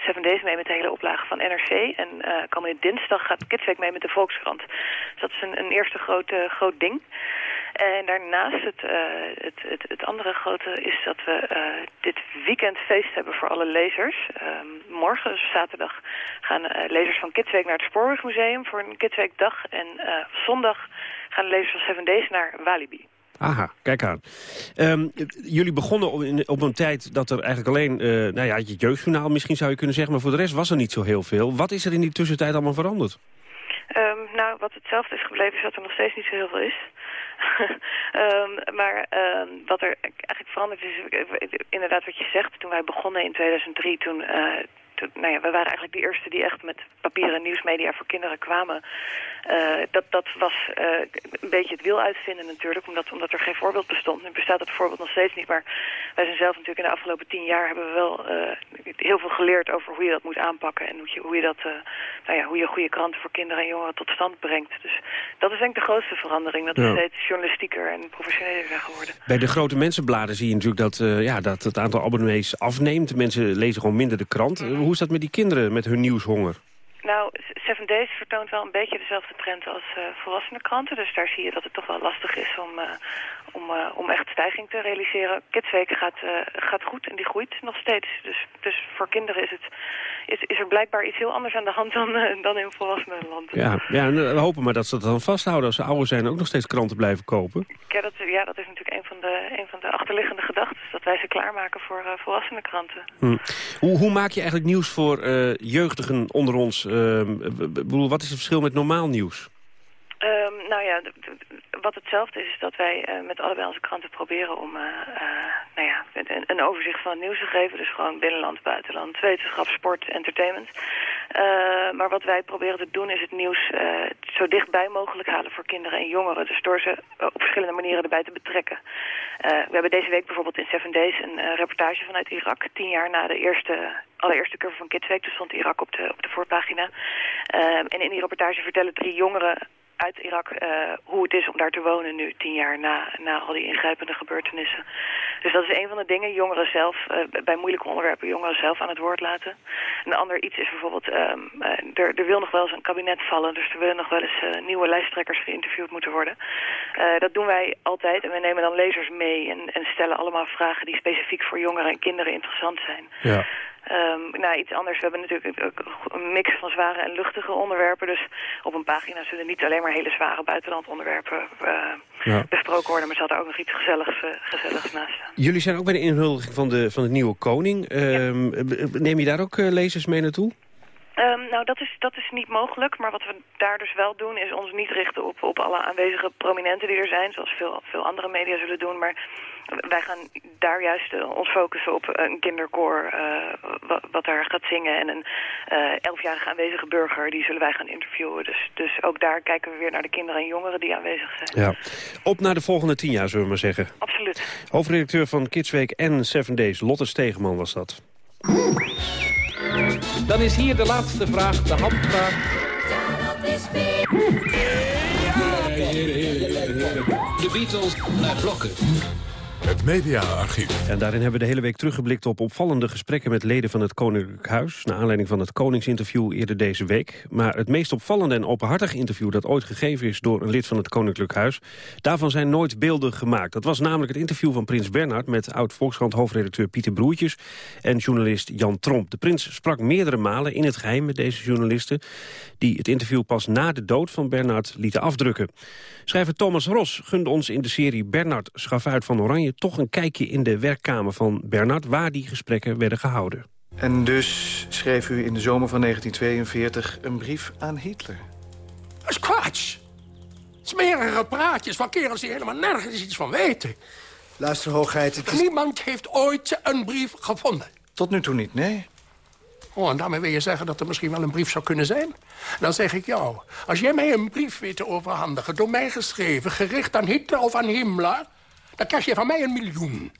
S25: Seven Days mee met de hele oplage van NRC. En komende dinsdag gaat Kids Week mee met de Volkskrant. Dus dat is een, een eerste grote, groot ding. En daarnaast, het, eh, het, het, het andere grote is dat we eh, dit weekend feest hebben voor alle lezers. Ehm, morgen, dus zaterdag, gaan eh, lezers van Kidsweek naar het Spoorwegmuseum voor een Kidsweekdag. En eh, zondag gaan lezers van Seven Days naar Walibi.
S2: Aha, kijk aan. Ehm, jullie begonnen op, in- op een tijd dat er eigenlijk alleen... eh, nou ja, je jeugdjournaal misschien zou je kunnen zeggen... maar voor de rest was er niet zo heel veel. Wat is er in die tussentijd allemaal veranderd?
S25: Ehm, nou, wat hetzelfde is gebleven is dat er nog steeds niet zo heel veel is. Ehm, maar ehm, wat er eigenlijk veranderd is, inderdaad wat je zegt, toen wij begonnen in 2003, toen, eh, toen- nou ja, we waren eigenlijk de eerste die echt met papieren nieuwsmedia voor kinderen kwamen. Eh, dat, dat was eh, een beetje het wiel uitvinden natuurlijk, omdat, omdat er geen voorbeeld bestond. Nu bestaat dat voorbeeld nog steeds niet, maar wij zijn zelf natuurlijk in de afgelopen tien jaar hebben we wel eh, heel veel geleerd over hoe je dat moet aanpakken en hoe je, hoe je dat, nou ja, hoe je goede kranten voor kinderen en jongeren tot stand brengt. Dus dat is denk ik de grootste verandering, dat we
S2: Ja.
S25: steeds journalistieker en professioneler zijn geworden.
S2: Bij de grote mensenbladen zie je natuurlijk dat, ja, dat het aantal abonnees afneemt. Mensen lezen gewoon minder de krant. Eh, hoe is dat met die kinderen, met hun nieuwshonger?
S25: Nou, Seven Days vertoont wel een beetje dezelfde trend als volwassene kranten. Dus daar zie je dat het toch wel lastig is om, eh, om, eh, om echt stijging te realiseren. Kidsweek gaat, eh, gaat goed en die groeit nog steeds. Dus, dus voor kinderen is, het, is, is er blijkbaar iets heel anders aan de hand dan, eh, dan in volwassenenland.
S2: Ja, ja en, we hopen maar dat ze dat dan vasthouden als ze ouder zijn... en ook nog steeds kranten blijven kopen.
S25: Ja, dat, ja, dat is natuurlijk een van de, een van de achterliggende gedachten. Dat wij ze klaarmaken voor eh volwassene kranten.
S2: Hm. Hoe, hoe maak je eigenlijk nieuws voor jeugdigen onder ons? Ehm, bedoel, wat is het verschil met normaal nieuws?
S25: Ehm, nou ja, wat hetzelfde is, is dat wij eh, met allebei onze kranten proberen om eh, eh, nou ja, een, een overzicht van het nieuws te geven. Dus gewoon binnenland, buitenland, wetenschap, sport, entertainment. Maar wat wij proberen te doen is het nieuws zo dichtbij mogelijk halen voor kinderen en jongeren. Dus door ze op verschillende manieren erbij te betrekken. We hebben deze week bijvoorbeeld in Seven Days een reportage vanuit Irak. Tien jaar na de eerste, allereerste cover van Kids Week. Dus stond Irak op de, op de voorpagina. Eh, en in die reportage vertellen drie jongeren uit Irak eh, hoe het is om daar te wonen nu, tien jaar na, na al die ingrijpende gebeurtenissen. Dus dat is een van de dingen, jongeren zelf, eh, bij moeilijke onderwerpen jongeren zelf aan het woord laten. Een ander iets is bijvoorbeeld, eh, er, er wil nog wel eens een kabinet vallen, dus er willen nog wel eens nieuwe lijsttrekkers geïnterviewd moeten worden. Dat doen wij altijd en we nemen dan lezers mee en, en stellen allemaal vragen die specifiek voor jongeren en kinderen interessant zijn.
S2: Ja.
S25: Ehm, nou, iets anders. We hebben natuurlijk ook een mix van zware en luchtige onderwerpen. Dus op een pagina zullen niet alleen maar hele zware buitenlandonderwerpen eh
S2: Ja.
S25: besproken worden. Maar zal er ook nog iets gezelligs, eh, gezelligs naast.
S2: Jullie zijn ook bij de inhuldiging van de, van de nieuwe koning. Ehm, Neem je daar ook eh, lezers mee naartoe?
S25: Ehm, nou, dat is, dat is niet mogelijk. Maar wat we daar dus wel doen, is ons niet richten op, op alle aanwezige prominenten die er zijn. Zoals veel, veel andere media zullen doen. Maar wij gaan daar juist eh, ons focussen op een kinderkoor eh, wat, wat daar gaat zingen. En een eh, elfjarige aanwezige burger, die zullen wij gaan interviewen. Dus, dus ook daar kijken we weer naar de kinderen en jongeren die aanwezig zijn.
S2: Ja. Op naar de volgende tien jaar, zullen we maar zeggen.
S25: Absoluut.
S2: Hoofdredacteur van Kidsweek en Seven Days, Lotte Stegeman was dat.
S26: Dan is hier de laatste vraag, de handvraag.
S1: De Beatles naar blokken. Het mediaarchief.
S2: En daarin hebben we de hele week teruggeblikt op opvallende gesprekken met leden van het Koninklijk Huis. Naar aanleiding van het Koningsinterview eerder deze week. Maar het meest opvallende en openhartige interview dat ooit gegeven is door een lid van het Koninklijk Huis. Daarvan zijn nooit beelden gemaakt. Dat was namelijk het interview van Prins Bernhard met oud-Volkskrant hoofdredacteur Pieter Broertjes en journalist Jan Tromp. De prins sprak meerdere malen in het geheim met deze journalisten die het interview pas na de dood van Bernhard lieten afdrukken. Schrijver Thomas Ros gunde ons in de serie Bernhard Schafuit van Oranje toch een kijkje in de werkkamer van Bernhard... waar die gesprekken werden gehouden.
S27: En dus schreef u in de zomer van 1942 een brief aan Hitler.
S24: Dat is kwats. Smerige praatjes van kerels die helemaal nergens iets van weten.
S27: Luister, hoogheid, het is...
S24: Niemand heeft ooit een brief gevonden.
S27: Tot nu toe niet, nee.
S24: Oh, en daarmee wil je zeggen dat er misschien wel een brief zou kunnen zijn? Dan zeg ik jou, als jij mij een brief weet te overhandigen... door mij geschreven, gericht aan Hitler of aan Himmler... dan krijg je van mij een miljoen.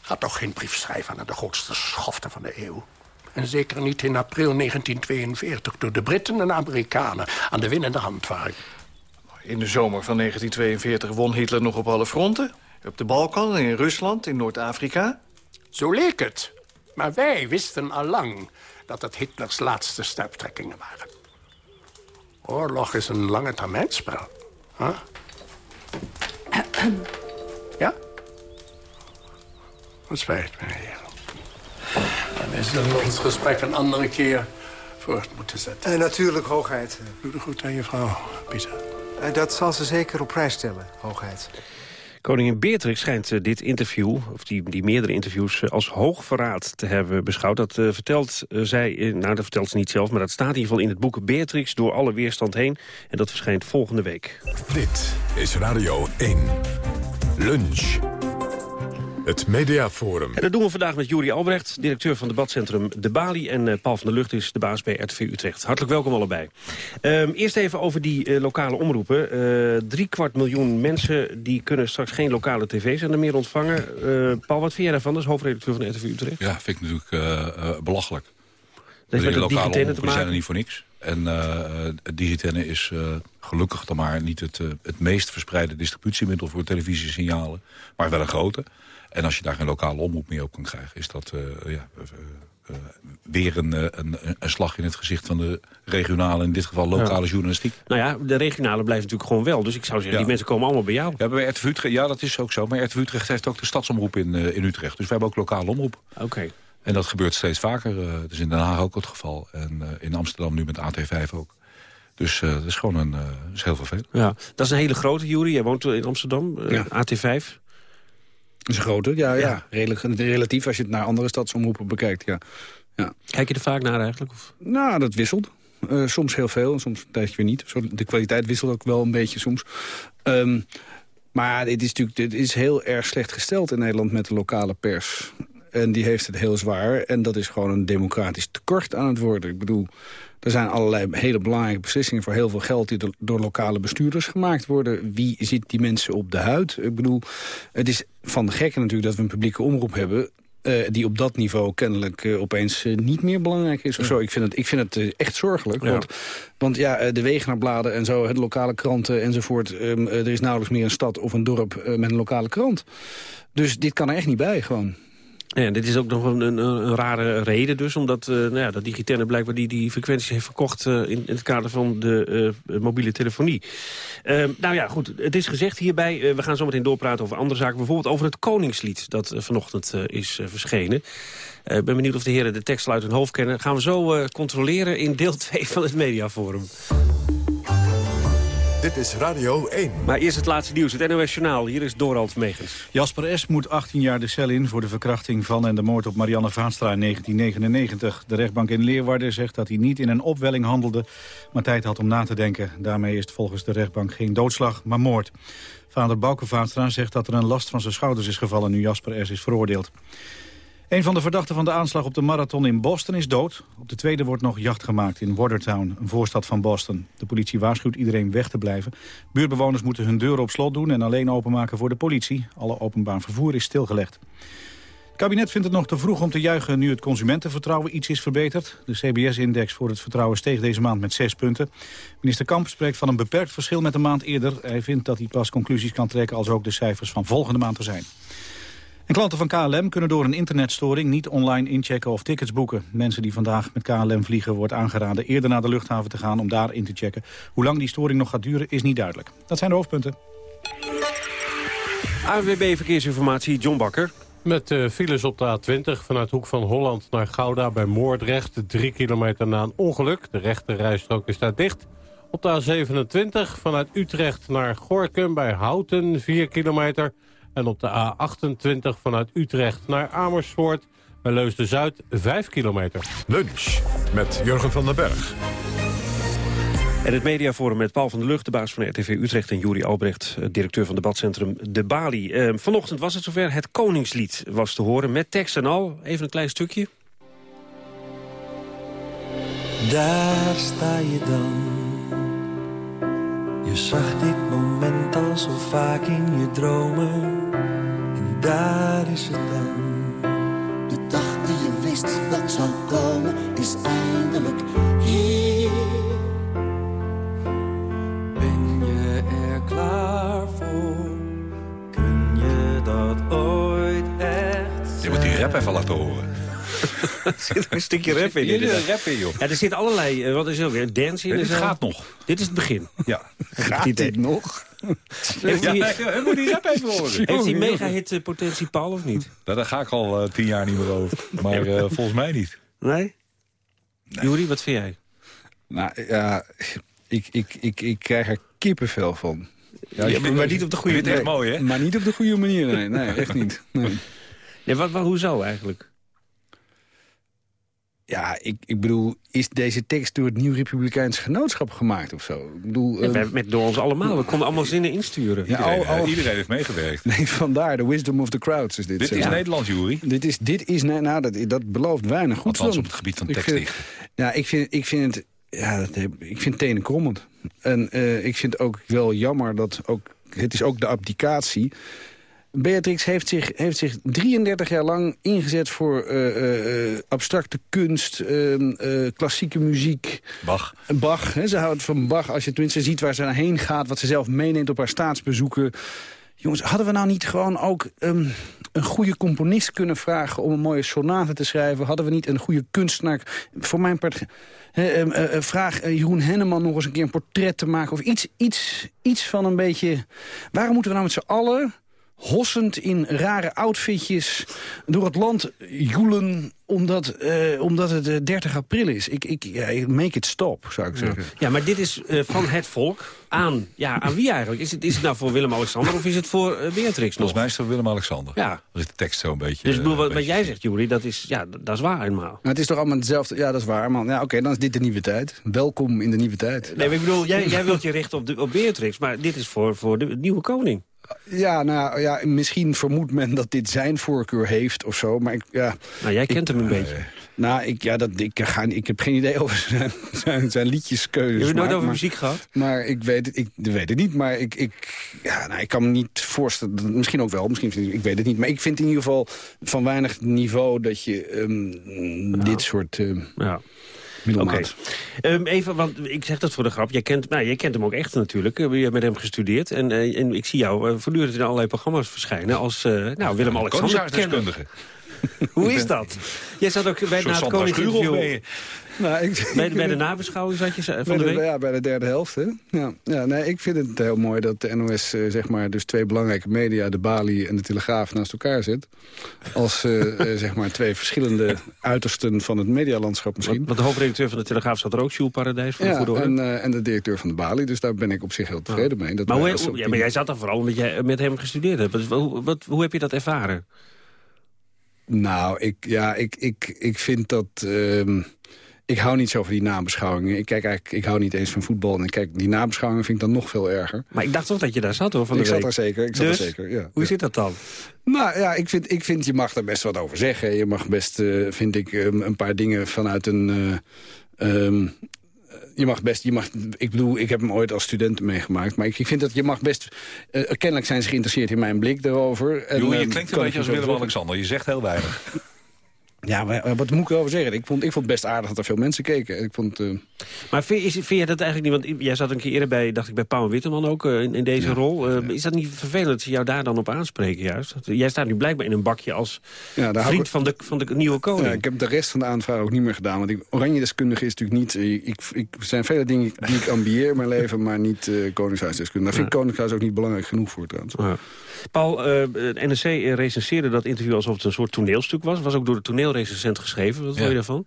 S28: Ga toch geen brief schrijven aan de grootste schofte van de eeuw. En zeker niet in april 1942, toen de Britten en Amerikanen aan de winnende hand waren.
S27: In de zomer van 1942 won Hitler nog op alle fronten. Op de Balkan, in Rusland, in Noord-Afrika.
S28: Zo leek het. Maar wij wisten al lang dat het Hitlers laatste stuiptrekkingen waren. Oorlog is een lange termijnspel. Huh? ja? Het spijt me, heer. En wij zullen ons gesprek een andere keer voort moeten zetten.
S29: Uh, natuurlijk, hoogheid.
S28: Doe de goed aan je vrouw, Pieter.
S29: Uh, dat zal ze zeker op prijs stellen, hoogheid.
S2: Koningin Beatrix schijnt uh, dit interview, of die, die meerdere interviews, uh, als hoogverraad te hebben beschouwd. Dat uh, vertelt zij, nou dat vertelt ze niet zelf, maar dat staat in ieder geval in het boek Beatrix door alle weerstand heen. En dat verschijnt volgende week.
S1: Dit is Radio 1. Lunch. Het Mediaforum.
S2: En dat doen we vandaag met Juri Albrecht, directeur van debatcentrum De Bali. En uh, Paul van der Lucht is de baas bij RTV Utrecht. Hartelijk welkom allebei. Um, eerst even over die uh, lokale omroepen. Uh, drie kwart miljoen mensen die kunnen straks geen lokale tv-zender meer ontvangen. Paul, wat vind jij daarvan als hoofdredacteur van RTV Utrecht?
S30: Ja, vind ik natuurlijk belachelijk. Dat de lokale omroepen zijn er niet voor niks. En uh, digitenne is uh, gelukkig dan maar niet het, uh, het meest verspreide distributiemiddel voor televisiesignalen. Maar wel een grote. En als je daar geen lokale omroep meer op kan krijgen... is dat uh, ja, uh, uh, weer een, een, een, slag in het gezicht van de regionale... in dit geval lokale ja. journalistiek.
S2: Nou ja, de regionale blijft natuurlijk gewoon wel. Dus ik zou zeggen, ja. die mensen komen allemaal bij jou.
S30: Ja, bij RTV Utrecht, ja, dat is ook zo. Maar RTV Utrecht heeft ook de stadsomroep in, in Utrecht. Dus we hebben ook lokale omroep.
S2: Oké. Okay.
S30: En dat gebeurt steeds vaker. Dat is in Den Haag ook het geval. En in Amsterdam nu met AT5 ook. Dus uh, dat is gewoon een, uh, is heel vervelend.
S2: Ja, dat is een hele grote, Jury. Jij woont in Amsterdam, uh, ja. AT5.
S27: Dat is een grote, ja, ja. ja. Redelijk, relatief als je het naar andere stadsomroepen bekijkt, ja. ja.
S2: Kijk je er vaak naar eigenlijk? Of?
S27: Nou, dat wisselt. Uh, soms heel veel, soms een tijdje weer niet. De kwaliteit wisselt ook wel een beetje soms. Um, maar het is natuurlijk het is heel erg slecht gesteld in Nederland met de lokale pers. En die heeft het heel zwaar. En dat is gewoon een democratisch tekort aan het worden. Ik bedoel, er zijn allerlei hele belangrijke beslissingen voor heel veel geld... die door lokale bestuurders gemaakt worden. Wie zit die mensen op de huid? Ik bedoel, het is van de gekken natuurlijk dat we een publieke omroep hebben... Uh, die op dat niveau kennelijk uh, opeens uh, niet meer belangrijk is. Of zo. Ik vind het, ik vind het echt zorgelijk. Ja. Want, want ja, de Wegenerbladen en zo, de lokale kranten enzovoort... Um, er is nauwelijks meer een stad of een dorp met een lokale krant. Dus dit kan er echt niet bij, gewoon.
S2: Ja, dit is ook nog een, een, een rare reden dus, omdat uh, nou ja, dat Digitenne blijkbaar die, die frequenties heeft verkocht uh, in, in, het kader van de uh, mobiele telefonie. nou ja, goed, het is gezegd hierbij, we gaan zo meteen doorpraten over andere zaken, bijvoorbeeld over het Koningslied dat vanochtend is verschenen. Ik ben benieuwd of de heren de tekst uit hun hoofd kennen. Gaan we zo controleren in deel 2 van het Mediaforum.
S1: Dit is Radio 1.
S2: Maar eerst het laatste nieuws, het NOS Journaal. Hier is Dorald Megens.
S3: Jasper S. moet 18 jaar de cel in voor de verkrachting van en de moord op Marianne Vaanstra in 1999. De rechtbank in Leeuwarden zegt dat hij niet in een opwelling handelde, maar tijd had om na te denken. Daarmee is het volgens de rechtbank geen doodslag, maar moord. Vader Bouke Vaanstra zegt dat er een last van zijn schouders is gevallen nu Jasper S. is veroordeeld. Een van de verdachten van de aanslag op de marathon in Boston is dood. Op de tweede wordt nog jacht gemaakt in Watertown, een voorstad van Boston. De politie waarschuwt iedereen weg te blijven. Buurtbewoners moeten hun deuren op slot doen en alleen openmaken voor de politie. Alle openbaar vervoer is stilgelegd. Het kabinet vindt het nog te vroeg om te juichen nu het consumentenvertrouwen iets is verbeterd. De CBS-index voor het vertrouwen steeg deze maand met zes punten. Minister Kamp spreekt van een beperkt verschil met een maand eerder. Hij vindt dat hij pas conclusies kan trekken als ook de cijfers van volgende maand er zijn. En klanten van KLM kunnen door een internetstoring niet online inchecken of tickets boeken. Mensen die vandaag met KLM vliegen wordt aangeraden eerder naar de luchthaven te gaan om daar in te checken. Hoe lang die storing nog gaat duren is niet duidelijk. Dat zijn de hoofdpunten.
S2: AWB Verkeersinformatie, John Bakker.
S31: Met uh, files op de A20 vanuit Hoek van Holland naar Gouda bij Moordrecht. Drie kilometer na een ongeluk. De rechte rijstrook is daar dicht. Op de A27 vanuit Utrecht naar Gorkum bij Houten. 4 kilometer. En op de A28 vanuit Utrecht naar Amersfoort bij Leusden-Zuid 5 kilometer.
S1: Lunch met Jurgen van den Berg.
S2: En het mediaforum met Paul van der Lucht, de baas van RTV Utrecht... en Juri Albrecht, eh, directeur van debatcentrum De Bali. Uh, vanochtend was het zover, het Koningslied was te horen met tekst en al. Even een klein stukje.
S32: Daar sta je dan. Je zag dit moment al zo vaak in je dromen daar is het dan. wist dat zou komen, is eindelijk hier. Ben je er klaar voor? Kun je dat ooit echt
S30: Je moet die rap even laten horen.
S2: er zit een stukje rap in.
S30: Een rap in, joh.
S2: Ja, er zit allerlei, eh, wat is er ook weer, dance in
S30: Dit
S2: zo.
S30: gaat nog.
S2: Dit is het begin.
S30: Ja.
S27: Gaat dit nog?
S2: Heeft
S30: Ja,
S2: hij,
S30: nee, moet die rap even horen.
S2: heeft hij mega-hit eh, potentie Paul of niet?
S30: Nou, daar ga ik al eh, tien jaar niet meer over. Maar eh, volgens mij niet.
S2: Nee? Juri, wat vind jij?
S27: Nou ja, ik, ik, ik, ik krijg er kippenvel van.
S2: Ja, maar- maar niet op de goede
S30: het echt
S2: manier.
S30: mooi, hè?
S27: Maar niet op de goede manier, nee. Nee, echt niet. Nee.
S2: Nee, wat, wat, hoezo eigenlijk?
S27: Ja, ik, ik bedoel, is deze tekst door het Nieuw Republikeins Genootschap gemaakt of zo? Ik bedoel,
S2: Ja, we hebben met door ons allemaal. We konden allemaal zinnen insturen.
S27: Ja,
S30: Iedereen,
S27: al- al-
S30: eh, iedereen heeft meegewerkt.
S27: Nee, vandaar, de wisdom of the crowds is dit.
S30: Dit is. Nederlands, Jury.
S27: Dit is, dit is nou, dat, dat belooft weinig goed
S30: Althans op het gebied van
S27: Ik vind-
S30: tekstdichten.
S27: Ja, ik vind, ik vind het, ja, dat heb- ik vind het tenenkrommend. En eh, ik vind ook wel jammer dat ook, het is ook de abdicatie. Beatrix heeft zich, heeft zich 33 jaar lang ingezet voor eh, eh, eh, abstracte kunst, ehm, eh, klassieke muziek.
S30: Bach.
S27: Bach, hè, ze houdt van Bach. Als je tenminste ziet waar ze naar heen gaat, wat ze zelf meeneemt op haar staatsbezoeken. Jongens, hadden we nou niet gewoon ook ehm, een goede componist kunnen vragen... om een mooie sonate te schrijven? Hadden we niet een goede kunstenaar... Voor mijn part... ehm, eh, eh, vraag Jeroen Henneman nog eens een keer een portret te maken... of iets, iets, iets van een beetje... Waarom moeten we nou met z'n allen hossend in rare outfitjes door het land joelen... omdat, eh, omdat het eh, 30 april is? Ik, ik, ja, make it stop, zou ik zeggen.
S2: Ja, maar dit is eh, van het volk aan, ja, aan wie eigenlijk? Is het, is het nou voor Willem-Alexander of is het voor eh, Beatrix nog?
S30: Volgens mij is het Willem-Alexander.
S2: Ja.
S30: Dan is de tekst zo een beetje...
S2: Dus ik bedoel,
S30: eh,
S2: wat, jij zegt, Juri, dat is, ja, dat dat is waar eenmaal.
S27: Maar het is toch allemaal hetzelfde? Ja, dat is waar, man. Ja, oké, dan is dit de nieuwe tijd. Welkom in de nieuwe tijd.
S2: Nee, maar ik bedoel, jij, jij wilt je richten op, de, op Beatrix, maar dit is voor, voor de nieuwe koning.
S27: Ja, nou ja, misschien vermoedt men dat dit zijn voorkeur heeft of zo. Maar ik, ja,
S2: Nou, jij kent hem een beetje.
S27: nou, ik, ja, dat, ik, ga, ik heb geen idee over zijn, zijn, zijn liedjeskeuzes.
S2: Je hebt het nooit over
S27: maar-
S2: muziek gehad?
S27: Maar ik weet het, ik weet het niet. Maar ik, ik, ja, nou, ik kan me niet voorstellen. Misschien ook wel, misschien, ik weet het niet. Maar ik vind in ieder geval van weinig niveau dat je ehm, dit soort uh,
S2: Ja.
S27: Middelmaat...
S2: Oké. Ehm, even, want ik zeg dat voor de grap. Jij kent, nou, jij kent hem ook echt natuurlijk. Eh, Je hebt met hem gestudeerd. En, eh, en ik zie jou eh, voortdurend in allerlei programma's verschijnen. Als eh, nou, Willem-Alexander. Hoe is dat? Jij zat ook bij na het
S30: je.
S27: Nou, ik,
S2: Bij, de- bij de nabeschouwing zat je van de
S27: de,
S2: week?
S27: ja, bij de derde helft. Hè? Ja, ja, nee, ik vind het heel mooi dat de NOS eh, zeg maar, dus twee belangrijke media... de Bali en de Telegraaf naast elkaar zet. Als eh, eh, zeg maar twee verschillende uitersten van het medialandschap misschien.
S2: Want, want de hoofdredacteur van de Telegraaf zat er ook, Jules Paradijs, van
S27: Ja, en, eh, en de directeur van de Bali. Dus daar ben ik op zich heel tevreden mee. Dat
S2: maar,
S27: wij
S2: hoe,
S27: als
S2: hoe- ja,
S27: opinie-
S2: maar jij zat er vooral omdat jij met hem gestudeerd hebt. Wat, hoe, wat, hoe heb je dat ervaren?
S27: Nou, ik, ja, ik, ik, ik vind dat... ehm, ik hou niet zo van die nabeschouwingen. Ik, kijk eigenlijk, ik hou niet eens van voetbal. En ik kijk, die nabeschouwingen vind ik dan nog veel erger.
S2: Maar ik dacht toch dat je daar zat hoor, van de
S27: ik zat er zeker, ik zat
S2: Dus,
S27: er zeker, ja.
S2: Hoe
S27: Ja.
S2: zit dat dan?
S27: Nou ja, ik vind, ik vind je mag daar best wat over zeggen. Je mag best, eh, vind ik, ehm, een paar dingen vanuit een... eh, ehm, je mag best, je mag, ik bedoel, ik heb hem ooit als student meegemaakt. Maar ik, ik vind dat je mag best, eh, kennelijk zijn ze geïnteresseerd in mijn blik daarover. En,
S30: je
S27: ehm,
S30: klinkt een beetje als Willem-Alexander. Je zegt heel weinig.
S27: Ja, maar eh, wat moet ik erover zeggen? Ik vond, ik vond het best aardig dat er veel mensen keken. Ik vond, eh,
S2: Maar vind, is, vind je dat eigenlijk niet... Want jij zat een keer eerder bij, dacht ik, bij Paul Witteman ook eh, in, in deze rol. Is dat niet vervelend dat ze jou daar dan op aanspreken juist? Jij staat nu blijkbaar in een bakje als
S27: Ja,
S2: vriend
S27: ik-
S2: van de, van de nieuwe koning.
S27: Ja, ik heb de rest van de aanvraag ook niet meer gedaan. Want ik, oranje-deskundige is natuurlijk niet... Ik, ik, er zijn vele dingen die ik ambieer in mijn leven... maar niet koningshuisdeskundige. Daar vind ik koningshuis ook niet belangrijk genoeg voor trouwens.
S2: Ja. Paul, het NRC recenseerde dat interview alsof het een soort toneelstuk was. Was ook door de toneelrecensent geschreven. Wat vond je
S30: Ja.
S2: daarvan?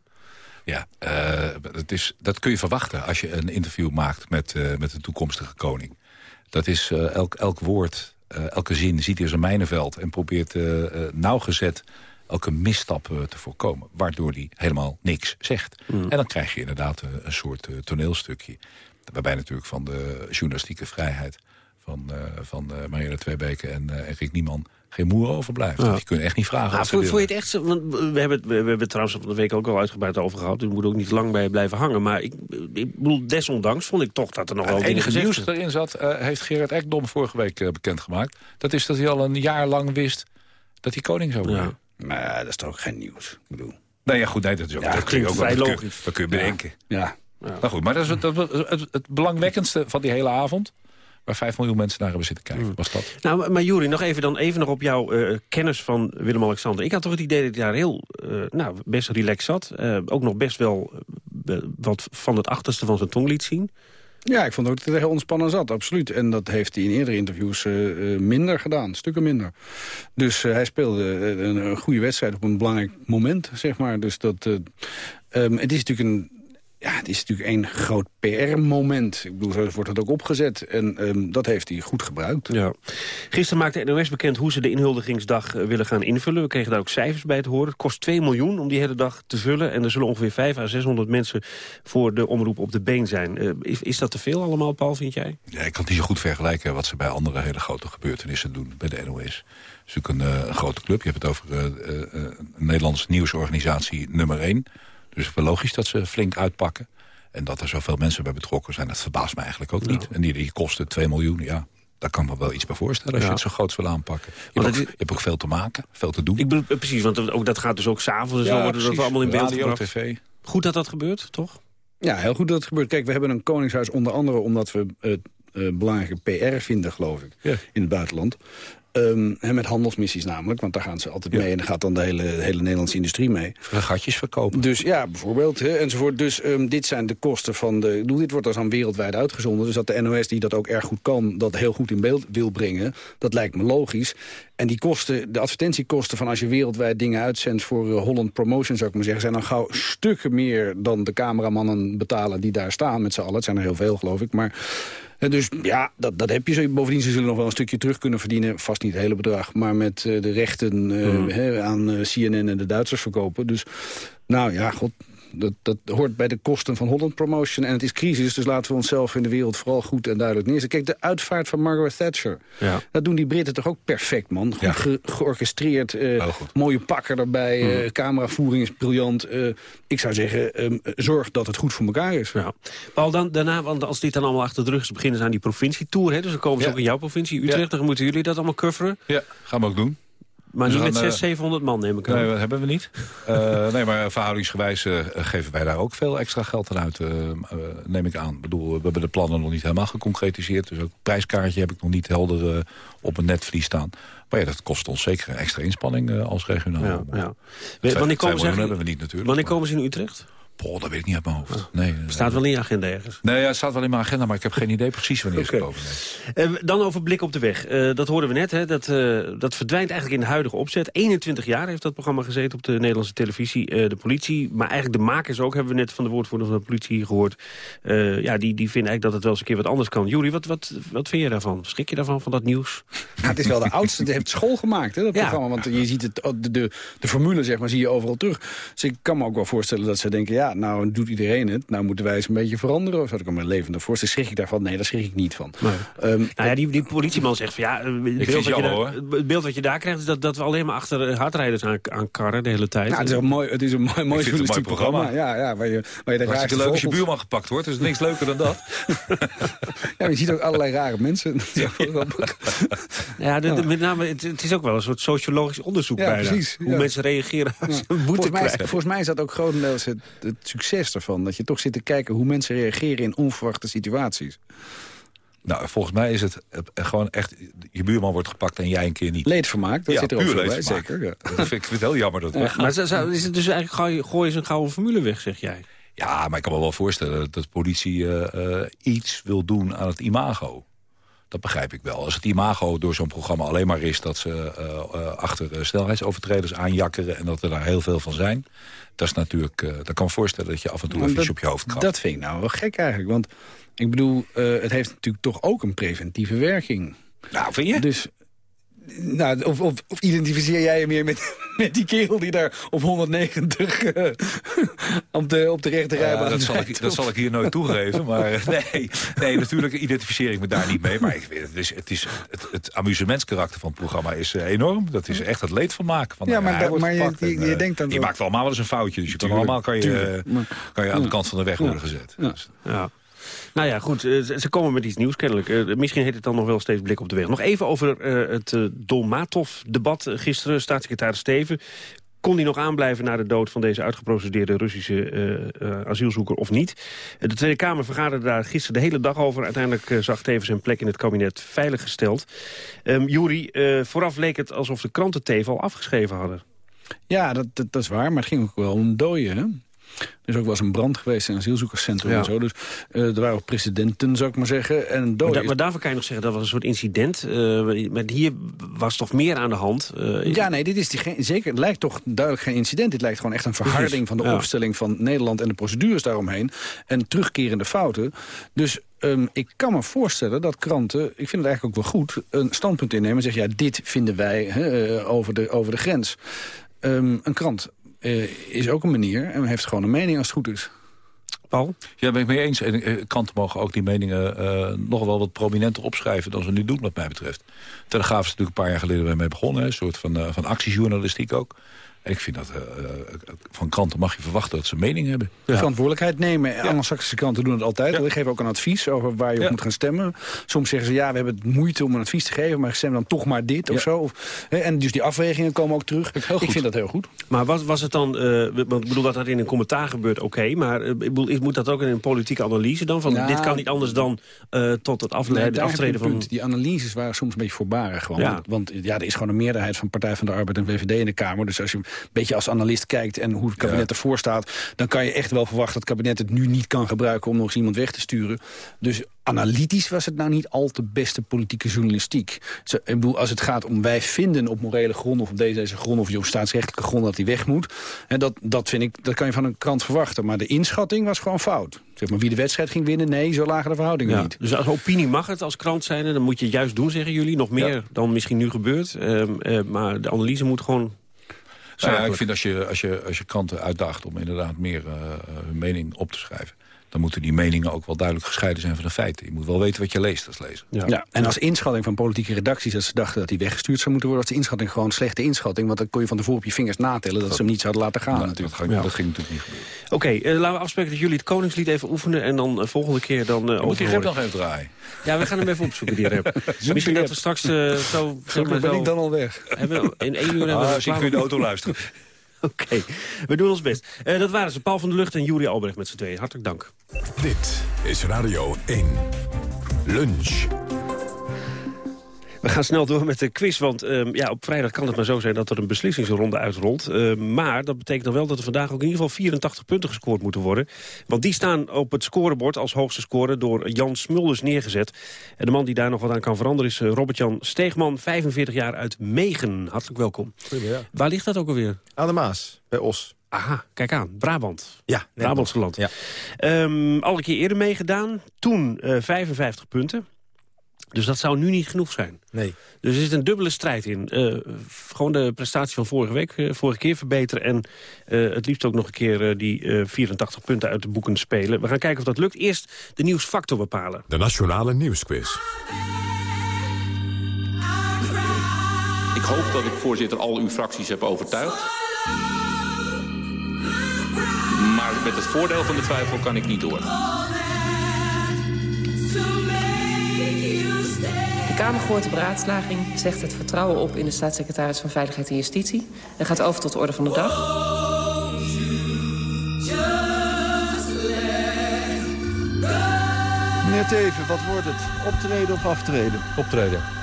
S30: Ja, eh, het is, dat kun je verwachten als je een interview maakt met, eh, met een toekomstige koning. Dat is eh, elk, elk woord, elke zin ziet hij als een mijnenveld... en probeert nauwgezet elke misstap te voorkomen. Waardoor hij helemaal niks zegt.
S2: Mm.
S30: En dan krijg je inderdaad een soort toneelstukje. Waarbij natuurlijk van de journalistieke vrijheid... van, van Marianne Tweebeke en Rick Nieman geen moer overblijft.
S2: Ja.
S30: Die kunnen echt niet vragen
S2: vond, vond je het echt zo? Want we hebben het, we hebben het trouwens van de week ook al uitgebreid over gehad. Dus we moeten ook niet lang bij blijven hangen. Maar ik, ik bedoel, desondanks vond ik toch dat er nog wel
S30: Het
S2: dingen
S30: enige
S2: gezegd
S30: nieuws dat erin zat, eh, heeft Gerard Ekdom vorige week eh, bekendgemaakt. Dat is dat hij al een jaar lang wist dat hij koning zou worden.
S2: Ja.
S27: Maar dat is toch ook geen nieuws. Ik bedoel...
S30: Nee, ja, goed, nee, dat, is ook,
S2: Ja,
S30: dat kun je ook
S2: vrij
S30: dat kun je-
S2: logisch.
S30: Dat kun je bedenken.
S27: Ja.
S30: Maar goed, maar dat is het, het, het belangwekkendste van die hele avond... waar 5 miljoen mensen naar hebben zitten kijken, was dat.
S2: Nou, maar- Juri, nog even, dan even nog op jouw eh, kennis van Willem-Alexander. Ik had toch het idee dat hij daar heel, eh, nou, best relaxed zat. Eh, ook nog best wel wat van het achterste van zijn tong liet zien.
S27: Ja, ik vond ook dat hij er heel ontspannen zat, absoluut. En dat heeft hij in eerdere interviews eh, eh, minder gedaan, stukken minder. Dus eh, hij speelde een, een goede wedstrijd op een belangrijk moment, zeg maar. Dus dat, eh, ehm, het is natuurlijk een... Ja, het is natuurlijk één groot PR-moment. Ik bedoel, zo wordt het ook opgezet. En ehm, dat heeft hij goed gebruikt.
S2: Ja. Gisteren maakte NOS bekend hoe ze de inhuldigingsdag eh, willen gaan invullen. We kregen daar ook cijfers bij te horen. Het kost 2 miljoen om die hele dag te vullen. En er zullen ongeveer 500 à 600 mensen voor de omroep op de been zijn. Eh, is, is dat te veel allemaal, Paul, vind jij?
S30: Ja, ik kan het niet zo goed vergelijken wat ze bij andere hele grote gebeurtenissen doen bij de NOS. Het is natuurlijk een, eh, een grote club. Je hebt het over eh, eh, eh, een Nederlands nieuwsorganisatie nummer 1. Dus wel logisch dat ze flink uitpakken. En dat er zoveel mensen bij betrokken zijn, dat verbaast me eigenlijk ook niet. En die, die kosten 2 miljoen, ja, daar kan me wel iets bij voorstellen... als
S2: Ja.
S30: je het zo groot wil aanpakken. Je hebt, ook,
S2: het
S30: je hebt ook veel te maken, veel te doen.
S2: Ik bedoel, eh, precies, want ook, dat gaat dus ook s'avonds en
S30: Ja,
S2: zo worden dat allemaal in beeld
S30: Radio,
S2: gebracht.
S30: tv.
S2: Goed dat dat gebeurt, toch?
S27: Ja, heel goed dat het gebeurt. Kijk, we hebben een koningshuis onder andere omdat we het eh, belangrijke PR vinden, geloof ik, in het buitenland. Ehm, met handelsmissies namelijk, want daar gaan ze altijd mee... en daar gaat dan de hele, de hele Nederlandse industrie mee.
S30: Gatjes verkopen.
S27: Dus ja, bijvoorbeeld, enzovoort. Dus ehm, dit zijn de kosten van de... Dit wordt dus dan wereldwijd uitgezonden. Dus dat de NOS, die dat ook erg goed kan, dat heel goed in beeld wil brengen... dat lijkt me logisch. En die kosten, de advertentiekosten van als je wereldwijd dingen uitzendt... voor eh, Holland Promotion, zou ik maar zeggen... zijn dan gauw stukken meer dan de cameramannen betalen die daar staan met z'n allen. Het zijn er heel veel, geloof ik. Maar... eh, Dus ja, dat, dat heb je zo. Bovendien, ze zullen nog wel een stukje terug kunnen verdienen. Vast niet het hele bedrag, maar met eh, de rechten eh, hè, aan CNN en de Duitsers verkopen. Dus nou ja, god, dat, dat hoort bij de kosten van Holland Promotion. En het is crisis, dus laten we onszelf in de wereld vooral goed en duidelijk neerzetten. Kijk, de uitvaart van Margaret Thatcher.
S2: Ja.
S27: Dat doen die Britten toch ook perfect, man. Goed ge- georchestreerd, eh, mooie pakken erbij, eh, cameravoering is briljant. Eh, ik zou zeggen, ehm, zorg dat het goed voor elkaar is.
S2: Ja. Paul, dan, daarna, want als dit dan allemaal achter de rug is... beginnen ze aan die provincietour, hè? Dus dan komen ze
S30: Ja.
S2: ook in jouw provincie, Utrecht. Dan moeten jullie dat allemaal coveren.
S30: Ja, gaan we ook doen.
S2: Maar niet met
S30: gaan,
S2: 600,
S30: eh,
S2: 700 man, neem ik aan.
S30: Nee, dat hebben we niet. Eh, nee, maar verhoudingsgewijs eh, geven wij daar ook veel extra geld aan uit, neem ik aan. Ik bedoel, we hebben de plannen nog niet helemaal geconcretiseerd. Dus ook het prijskaartje heb ik nog niet helder op een netvlies staan. Maar ja, dat kost ons zeker extra inspanning als regionaal.
S2: Ja, ja. Wanneer komen ze
S30: hebben we niet natuurlijk.
S2: Wanneer komen ze in Utrecht?
S30: Poh, dat weet ik niet uit mijn hoofd. Nee, eh,
S2: Staat wel in je agenda ergens.
S30: nee ja, het staat wel in mijn agenda, maar ik heb geen idee precies wanneer ze komen. nee.
S2: Eh, dan over blik op de weg. Eh, dat hoorden we net. Hè. Dat, eh, dat verdwijnt eigenlijk in de huidige opzet. 21 jaar heeft dat programma gezeten op de Nederlandse televisie. Eh, de politie, maar eigenlijk de makers ook... hebben we net van de woordvoerder van de politie gehoord. Eh, ja, die, die vinden eigenlijk dat het wel eens een keer wat anders kan. Juri, wat, wat, wat vind je daarvan? Schrik je daarvan, van dat nieuws?
S27: Ja, het is wel de oudste. Het heeft school gemaakt, hè, dat
S2: Ja.
S27: programma. Want je ziet het, de, de, de formule, zeg maar, zie je overal terug. Dus ik kan me ook wel voorstellen dat ze denken... ja, nou doet iedereen het. Nou moeten wij eens een beetje veranderen. Of dat ik me levende voorstel. Schrik ik daarvan? Nee, daar schrik ik niet van. Ehm,
S2: Nou ja, die, die politieman zegt van ja, het beeld,
S30: jammer,
S2: daar, het beeld wat je daar krijgt... is dat, dat we alleen maar achter eh, hardrijders aan, aan karren de hele tijd.
S27: nou, het is een mooi, het is een mooi, mooi
S30: een
S27: programma.
S30: programma.
S27: Ja, ja, waar je, waar je de raarste
S30: leuk als je buurman gepakt wordt. Er is niks leuker dan dat.
S27: Ja, je ziet ook allerlei rare mensen.
S2: Ja, de, de- met name, het, het is ook wel een soort sociologisch onderzoek
S27: Ja,
S2: bijna.
S27: precies,
S2: Hoe
S27: ja.
S2: mensen reageren als ze een boete
S27: Volgens mij, volgens mij is dat ook grotendeels het, het succes ervan. Dat je toch zit te kijken hoe mensen reageren in onverwachte situaties.
S30: Nou, volgens mij is het gewoon echt... Je buurman wordt gepakt en jij een keer niet.
S27: Leedvermaak, dat
S30: ja,
S27: zit er ook bij, zeker. Ja.
S30: Dat vind ik, vind het heel jammer dat het
S2: Ja, maar zou- zou- is het dus eigenlijk gooi, gooi je een gouden formule weg, zeg jij?
S30: Ja, maar ik kan me wel voorstellen dat de politie eh, eh, iets wil doen aan het imago. Dat begrijp ik wel. Als het imago door zo'n programma alleen maar is... dat ze eh, eh, achter snelheidsovertreders aanjakkeren... en dat er daar heel veel van zijn... dat is natuurlijk... eh dat kan me voorstellen dat je af en toe even
S27: dat-
S30: op je hoofd krabt.
S27: Dat vind ik nou wel gek eigenlijk. Want ik bedoel, het heeft natuurlijk toch ook een preventieve werking.
S30: Nou, vind je?
S27: Dus, nou, of, of, of identificeer jij je meer met, met die kerel die daar op 190 eh, op, de, op de rechte
S30: dat, zal ik, dat zal ik hier nooit toegeven. Maar eh, nee, nee, natuurlijk identificeer ik me daar niet mee. Maar ik, weet het, is, het, is, het, het amusementskarakter van het programma is eh, enorm. Dat is echt het leedvermaak. Van,
S27: Ja, maar maar je- je-
S30: en,
S27: je denkt dan
S30: Je maakt allemaal wel eens een foutje. Dus je kan allemaal kan je,
S27: tuurlijk. Maar-
S30: kan je aan de kant van de weg
S27: Ja.
S30: worden gezet.
S27: Ja.
S30: Dus-
S2: Ja. Nou ja, goed, eh, ze komen met iets nieuws kennelijk. Eh, misschien heet het dan nog wel steeds blik op de weg. Nog even over eh, het Dolmatov-debat gisteren. Staatssecretaris Steven Kon hij nog aanblijven na de dood van deze uitgeprocedeerde Russische asielzoeker of niet? de Tweede Kamer vergaderde daar gisteren de hele dag over. Uiteindelijk zag Teven zijn plek in het kabinet veiliggesteld. Um, Juri, vooraf leek het alsof de kranten Teven al afgeschreven hadden.
S27: Ja, dat, dat, is waar, maar het ging ook wel om dooien? Er is ook wel eens een brand geweest in een asielzoekerscentrum en zo. Dus uh, er waren ook presidenten, zou ik maar zeggen. En
S2: maar, maar, daarvoor kan je nog zeggen, dat was een soort incident. Uh, maar hier was toch meer aan de hand?
S27: Uh, ja, nee, dit is die zeker, het lijkt toch duidelijk geen incident. Dit lijkt gewoon echt een verharding van de opstelling van Nederland... en de procedures daaromheen. En terugkerende fouten. Dus Um, ik kan me voorstellen dat kranten, ik vind het eigenlijk ook wel goed... een standpunt innemen en zeggen, ja, dit vinden wij he, over, de, over de grens. Um, een krant uh, is ook een manier en heeft gewoon een mening als het goed is.
S2: Paul?
S30: Ja, ben ik mee eens. En eh, kanten mogen ook die meningen uh, nog wel wat prominenter opschrijven... dan ze nu doen, wat mij betreft. Telegraaf is natuurlijk een paar jaar geleden mee begonnen. Een soort van, uh, van actiejournalistiek ook. Ik vind dat uh, van kranten mag je verwachten dat ze mening hebben.
S27: Verantwoordelijkheid nemen. Ja. Anglo-Saxische kranten doen het altijd. Ja. Die geven ook een advies over waar je op moet gaan stemmen. Soms zeggen ze, ja, we hebben het moeite om een advies te geven... maar stem dan toch maar dit of zo. En dus die afwegingen komen ook terug. Ik vind dat heel goed.
S2: Maar was, was het dan... Uh, ik bedoel dat dat in een commentaar gebeurt, oké. maar ik bedoel, moet dat ook in een politieke analyse dan? Van, dit kan niet anders dan tot het afleiden, aftreden van...
S27: Die analyses waren soms een beetje voorbarig. Gewoon. Want, want ja, er is gewoon een meerderheid van Partij van de Arbeid en VVD in de Kamer. Dus als je beetje als analist kijkt en hoe het kabinet ervoor staat... dan kan je echt wel verwachten dat het kabinet het nu niet kan gebruiken... om nog eens iemand weg te sturen. Dus analytisch was het nou niet al te beste politieke journalistiek. ik bedoel, als het gaat om wij vinden op morele grond... of op deze, deze grond of op staatsrechtelijke grond dat hij weg moet... En dat, dat, vind ik, dat kan je van een krant verwachten. Maar de inschatting was gewoon fout. Zeg maar, wie de wedstrijd ging winnen, nee, zo lagen de verhoudingen niet.
S2: Dus als opinie mag het als krant zijn... dan moet je het juist doen, zeggen jullie. Nog meer dan misschien nu gebeurt. Ehm, eh, maar de analyse moet gewoon
S30: ja, ik vind als je, als, je, als je kranten uitdaagt om inderdaad meer uh, hun mening op te schrijven dan moeten die meningen ook wel duidelijk gescheiden zijn van de feiten. Je moet wel weten wat je leest als lezer.
S27: Ja. ja. en als inschatting van politieke redacties... dat ze dachten dat hij weggestuurd zou moeten worden... was de inschatting gewoon een slechte inschatting. Want dan kon je van tevoren op je vingers natellen... dat ze hem niet zouden laten gaan nou, natuurlijk.
S30: Dat, dat, ging natuurlijk niet gebeuren.
S2: Oké, uh, laten we afspreken dat jullie het Koningslied even oefenen... en dan uh, volgende keer dan uh,
S30: Moet die rap nog even draaien?
S2: Ja, we gaan hem even opzoeken, die rap. Misschien dat we straks uh, zo...
S27: Ben ik dan al weg.
S2: Hebben, in één uur
S30: hebben we... Misschien kun je de auto luisteren.
S2: Oké, we doen ons best. Uh, dat waren ze, Paul van der Lucht en Juri Albrecht met z'n tweeën. Hartelijk dank.
S1: Dit is Radio 1. Lunch.
S2: We gaan snel door met de quiz, want um, ja, op vrijdag kan het maar zo zijn dat er een beslissingsronde uitrolt. Uh, maar dat betekent dan wel dat er vandaag ook in ieder geval 84 punten gescoord moeten worden. Want die staan op het scorebord als hoogste score door Jan Smulders neergezet. En de man die daar nog wat aan kan veranderen is uh, Robert-Jan Steegman, 45 jaar uit Megen. Hartelijk welkom.
S33: Goedemiddag.
S2: Waar ligt dat ook alweer?
S33: Aan de Maas, bij Os.
S2: Aha, kijk aan. Brabant.
S33: Ja,
S2: Brabantse land. Ja. Um, alle keer eerder meegedaan. Toen uh, 55 punten. Dus dat zou nu niet genoeg zijn.
S33: Nee.
S2: Dus er zit een dubbele strijd in. Uh, gewoon de prestatie van vorige week, uh, vorige keer verbeteren... en uh, het liefst ook nog een keer die 84 punten uit de boeken spelen. We gaan kijken of dat lukt. Eerst de nieuwsfactor bepalen.
S1: De Nationale Nieuwsquiz.
S34: Ik hoop dat ik, voorzitter, al uw fracties heb overtuigd. Maar met het voordeel van de twijfel kan ik niet door.
S35: De Kamer gehoord de beraadslaging, zegt het vertrouwen op in de staatssecretaris van Veiligheid en Justitie... en gaat over tot de orde van de dag.
S20: Meneer Teven, wat wordt het? Optreden of aftreden?
S33: Optreden.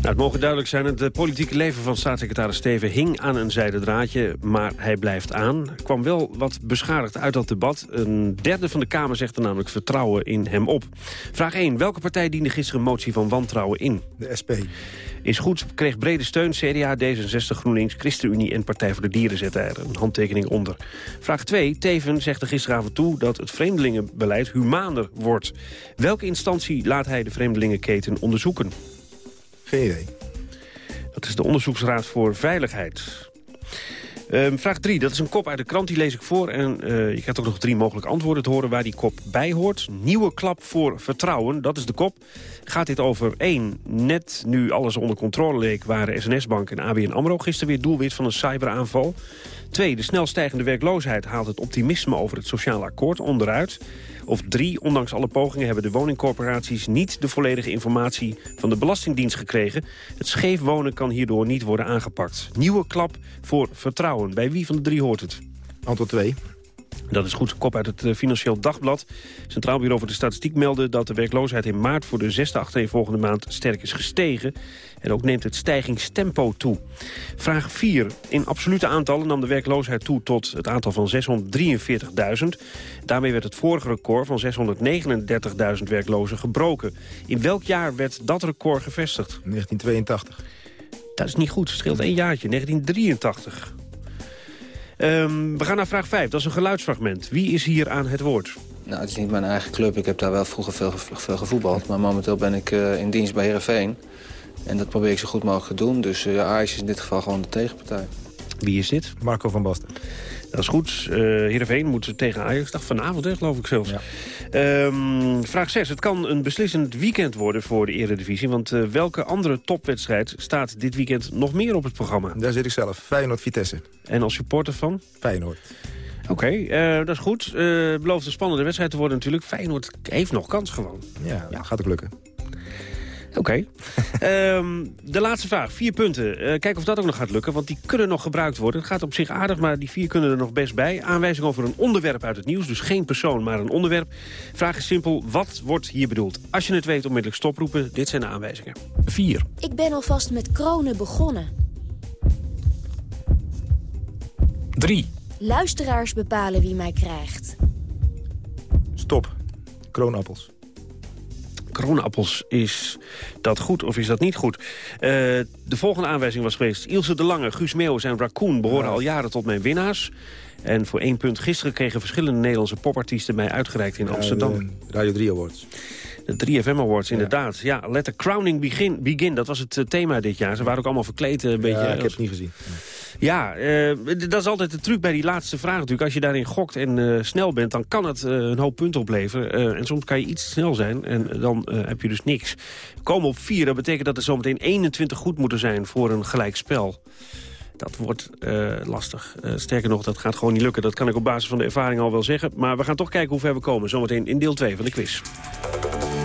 S2: Nou, het mogen duidelijk zijn, het politieke leven van staatssecretaris Steven hing aan een zijden draadje, maar hij blijft aan. Er kwam wel wat beschadigd uit dat debat. Een derde van de Kamer zegt er namelijk vertrouwen in hem op. Vraag 1. Welke partij diende gisteren een motie van wantrouwen in?
S20: De SP.
S2: Is goed, kreeg brede steun. CDA, D66, GroenLinks, ChristenUnie en Partij voor de Dieren zetten er een handtekening onder. Vraag 2. Teven zegt er gisteravond toe dat het vreemdelingenbeleid humaner wordt. Welke instantie laat hij de vreemdelingenketen onderzoeken? Dat is de Onderzoeksraad voor Veiligheid. Um, vraag 3, dat is een kop uit de krant, die lees ik voor. En je krijgt ook nog drie mogelijke antwoorden te horen waar die kop bij hoort. Nieuwe klap voor vertrouwen, dat is de kop. Gaat dit over 1. Net nu alles onder controle leek... waren SNS-Bank en ABN AMRO gisteren weer doelwit van een cyberaanval. 2. De snel stijgende werkloosheid haalt het optimisme over het sociaal akkoord onderuit. Of drie, ondanks alle pogingen hebben de woningcorporaties niet de volledige informatie van de Belastingdienst gekregen. Het scheef wonen kan hierdoor niet worden aangepakt. Nieuwe klap voor vertrouwen. Bij wie van de drie hoort het?
S20: Antwoord 2.
S2: Dat is goed, kop uit het eh, Financieel Dagblad. Centraal Bureau voor de Statistiek meldde dat de werkloosheid in maart... voor de zesde achtereenvolgende maand sterk is gestegen. En ook neemt het stijgingstempo toe. Vraag 4. In absolute aantallen nam de werkloosheid toe tot het aantal van 643.000. Daarmee werd het vorige record van 639.000 werklozen gebroken. In welk jaar werd dat record gevestigd?
S20: 1982.
S2: Dat is niet goed, het scheelt één jaartje, 1983. Um, we gaan naar vraag 5, dat is een geluidsfragment. Wie is hier aan het woord?
S33: Nou, het is niet mijn eigen club. Ik heb daar wel vroeger veel, veel gevoetbald. Maar momenteel ben ik uh, in dienst bij Heerenveen. En dat probeer ik zo goed mogelijk te doen. Dus uh, Ajax is in dit geval gewoon de tegenpartij.
S2: Wie is dit?
S20: Marco van Basten.
S2: Dat is goed. Uh, Heerenveen moet tegen Ajax. Dag vanavond, hè, geloof ik zelfs. Ja. Um, vraag 6. Het kan een beslissend weekend worden voor de Eredivisie. Want uh, welke andere topwedstrijd staat dit weekend nog meer op het programma?
S20: Daar zit ik zelf. Feyenoord-Vitesse.
S2: En als supporter van?
S20: Feyenoord.
S2: Oké, okay, uh, dat is goed. Uh, belooft een spannende wedstrijd te worden natuurlijk. Feyenoord heeft nog kans gewoon.
S20: Ja, ja. gaat ook lukken.
S2: Oké. Okay. um, de laatste vraag. Vier punten. Uh, kijk of dat ook nog gaat lukken, want die kunnen nog gebruikt worden. Het gaat op zich aardig, maar die vier kunnen er nog best bij. Aanwijzing over een onderwerp uit het nieuws. Dus geen persoon, maar een onderwerp. Vraag is simpel. Wat wordt hier bedoeld? Als je het weet, onmiddellijk stoproepen. Dit zijn de aanwijzingen.
S3: Vier.
S36: Ik ben alvast met kronen begonnen.
S3: Drie.
S36: Luisteraars bepalen wie mij krijgt.
S20: Stop. Kroonappels
S2: kroonappels. Is dat goed of is dat niet goed? Uh, de volgende aanwijzing was geweest... Ilse de Lange, Guus Meeuwis en Raccoon behoren ja. al jaren tot mijn winnaars. En voor één punt gisteren kregen verschillende Nederlandse popartiesten... mij uitgereikt in Amsterdam.
S20: Radio 3 Awards.
S2: De 3FM Awards, inderdaad. Ja, Let the Crowning begin, begin, dat was het uh, thema dit jaar. Ze waren ook allemaal verkleed. Een beetje,
S20: ja, ik heb het niet gezien.
S2: Ja, uh, dat is altijd de truc bij die laatste vraag natuurlijk. Als je daarin gokt en uh, snel bent, dan kan het uh, een hoop punten opleveren. en soms kan je iets snel zijn en dan heb je dus niks. Komen op vier, dat betekent dat er zometeen 21 goed moeten zijn voor een gelijk spel. Dat wordt lastig. sterker nog, dat gaat gewoon niet lukken. Dat kan ik op basis van de ervaring al wel zeggen. Maar we gaan toch kijken hoe ver we komen. Zometeen in deel 2 van de quiz.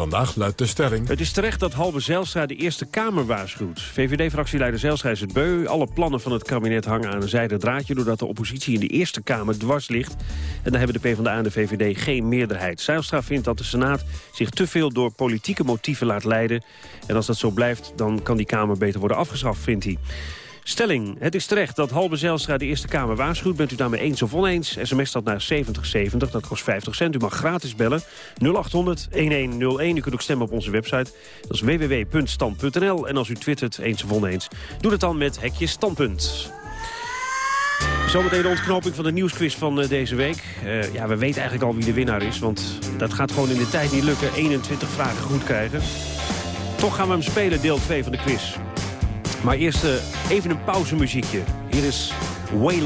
S1: Vandaag luidt de stelling...
S2: Het is terecht dat Halbe Zijlstra de Eerste Kamer waarschuwt. VVD-fractieleider Zijlstra is het beu. Alle plannen van het kabinet hangen aan een zijde draadje... doordat de oppositie in de Eerste Kamer dwars ligt. En daar hebben de PvdA en de VVD geen meerderheid. Zijlstra vindt dat de Senaat zich te veel door politieke motieven laat leiden. En als dat zo blijft, dan kan die Kamer beter worden afgeschaft, vindt hij. Stelling. Het is terecht dat Halbe Zijlstra de Eerste Kamer waarschuwt. Bent u daarmee eens of oneens? SMS staat naar 7070, dat kost 50 cent. U mag gratis bellen. 0800-1101. U kunt ook stemmen op onze website. Dat is www.stand.nl. En als u twittert eens of oneens, doe het dan met hekje standpunt. Zometeen de ontknoping van de nieuwsquiz van uh, deze week. Uh, ja, we weten eigenlijk al wie de winnaar is, want dat gaat gewoon in de tijd niet lukken. 21 vragen goed krijgen. Toch gaan we hem spelen, deel 2 van de quiz. Maar eerst uh, even een pauzemuziekje. Hier is Way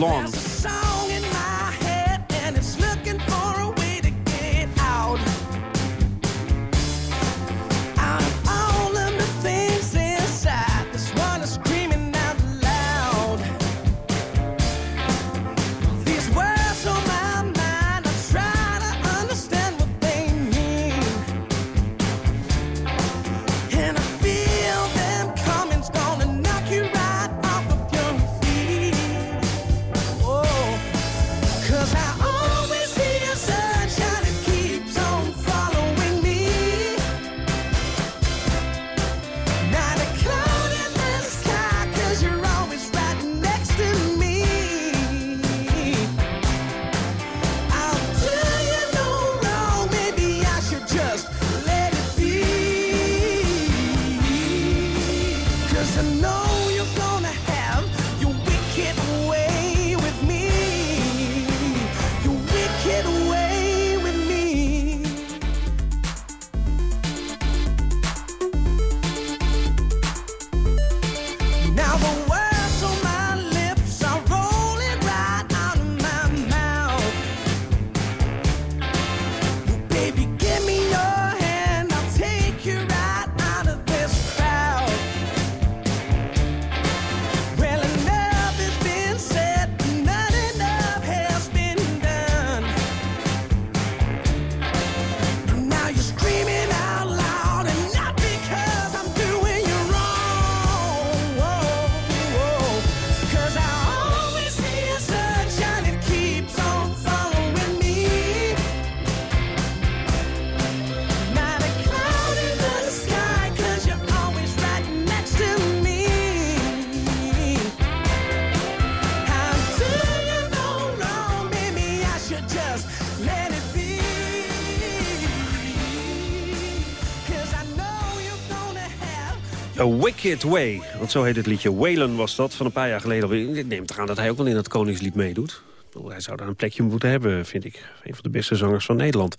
S2: A Wicked Way, want zo heet het liedje. Waylon was dat, van een paar jaar geleden. Ik neem te gaan dat hij ook wel in het Koningslied meedoet. Hij zou daar een plekje moeten hebben, vind ik. Een van de beste zangers van Nederland.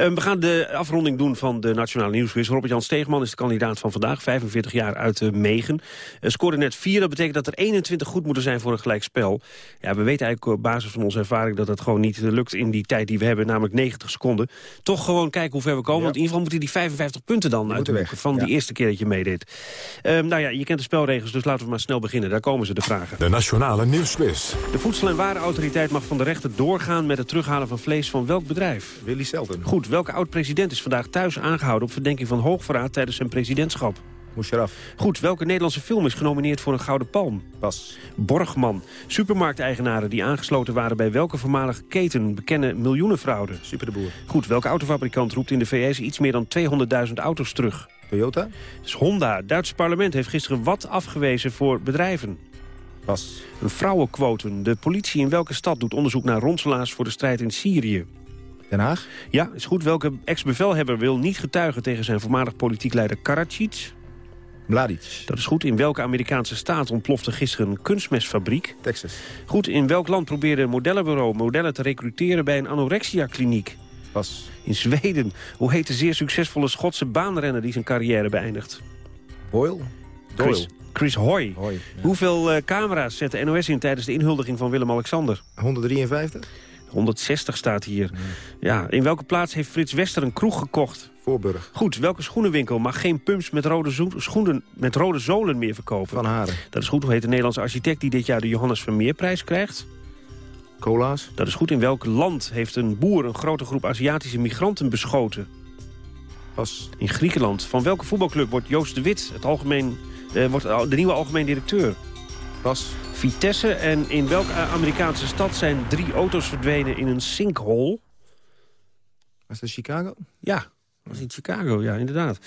S2: Uh, we gaan de afronding doen van de Nationale Nieuwsquiz. Robert-Jan Steegman is de kandidaat van vandaag. 45 jaar uit uh, Megen. Uh, scoorde net 4. Dat betekent dat er 21 goed moeten zijn voor een gelijkspel. Ja, we weten eigenlijk op basis van onze ervaring... dat het gewoon niet lukt in die tijd die we hebben. Namelijk 90 seconden. Toch gewoon kijken hoe ver we komen. Ja. Want in ieder geval moeten die 55 punten dan uitwerken... van ja. die eerste keer dat je meedeed. nou ja, je kent de spelregels, dus laten we maar snel beginnen. Daar komen ze, de vragen.
S1: De Nationale Nieuwsquiz.
S2: De Voedsel- en Warenautoriteit mag van de rechter doorgaan met het terughalen van vlees van welk bedrijf?
S33: Willy Selden.
S2: Goed, welke oud-president is vandaag thuis aangehouden... op verdenking van hoogverraad tijdens zijn presidentschap?
S33: Musharraf.
S2: Goed, welke Nederlandse film is genomineerd voor een Gouden Palm?
S33: Pas.
S2: Borgman. Supermarkteigenaren die aangesloten waren bij welke voormalige keten... bekennen miljoenenfraude?
S33: Super de Boer.
S2: Goed, welke autofabrikant roept in de VS iets meer dan 200.000 auto's terug?
S33: Toyota.
S2: Dat is Honda. Het Duitse parlement heeft gisteren wat afgewezen voor bedrijven?
S33: Pas.
S2: Een vrouwenquotum. De politie in welke stad doet onderzoek naar ronselaars voor de strijd in Syrië?
S33: Den Haag?
S2: Ja, is goed. Welke ex-bevelhebber wil niet getuigen tegen zijn voormalig politiek leider Karadzic?
S33: Mladic.
S2: Dat is goed. In welke Amerikaanse staat ontplofte gisteren een kunstmestfabriek?
S33: Texas.
S2: Goed. In welk land probeerde een modellenbureau modellen te recruteren bij een anorexia-kliniek?
S33: Pas.
S2: In Zweden. Hoe heet de zeer succesvolle Schotse baanrenner die zijn carrière beëindigt?
S33: Boyle?
S2: Chris, Chris Hoy.
S33: Hoy ja.
S2: Hoeveel uh, camera's zet de NOS in tijdens de inhuldiging van Willem-Alexander?
S33: 153.
S2: 160 staat hier. Ja. In welke plaats heeft Frits Wester een kroeg gekocht?
S33: Voorburg.
S2: Goed. Welke schoenenwinkel mag geen pumps met rode, schoenen, met rode zolen meer verkopen?
S33: Van Haren.
S2: Dat is goed. Hoe heet de Nederlandse architect die dit jaar de Johannes Vermeerprijs krijgt?
S33: Cola's.
S2: Dat is goed. In welk land heeft een boer een grote groep Aziatische migranten beschoten?
S33: Pas.
S2: In Griekenland. Van welke voetbalclub wordt Joost de Wit het algemeen, uh, wordt de nieuwe algemeen directeur?
S33: Pas.
S2: Vitesse. En in welke Amerikaanse stad zijn drie auto's verdwenen in een sinkhole?
S33: Was dat Chicago?
S2: Ja, was in Chicago, ja, inderdaad.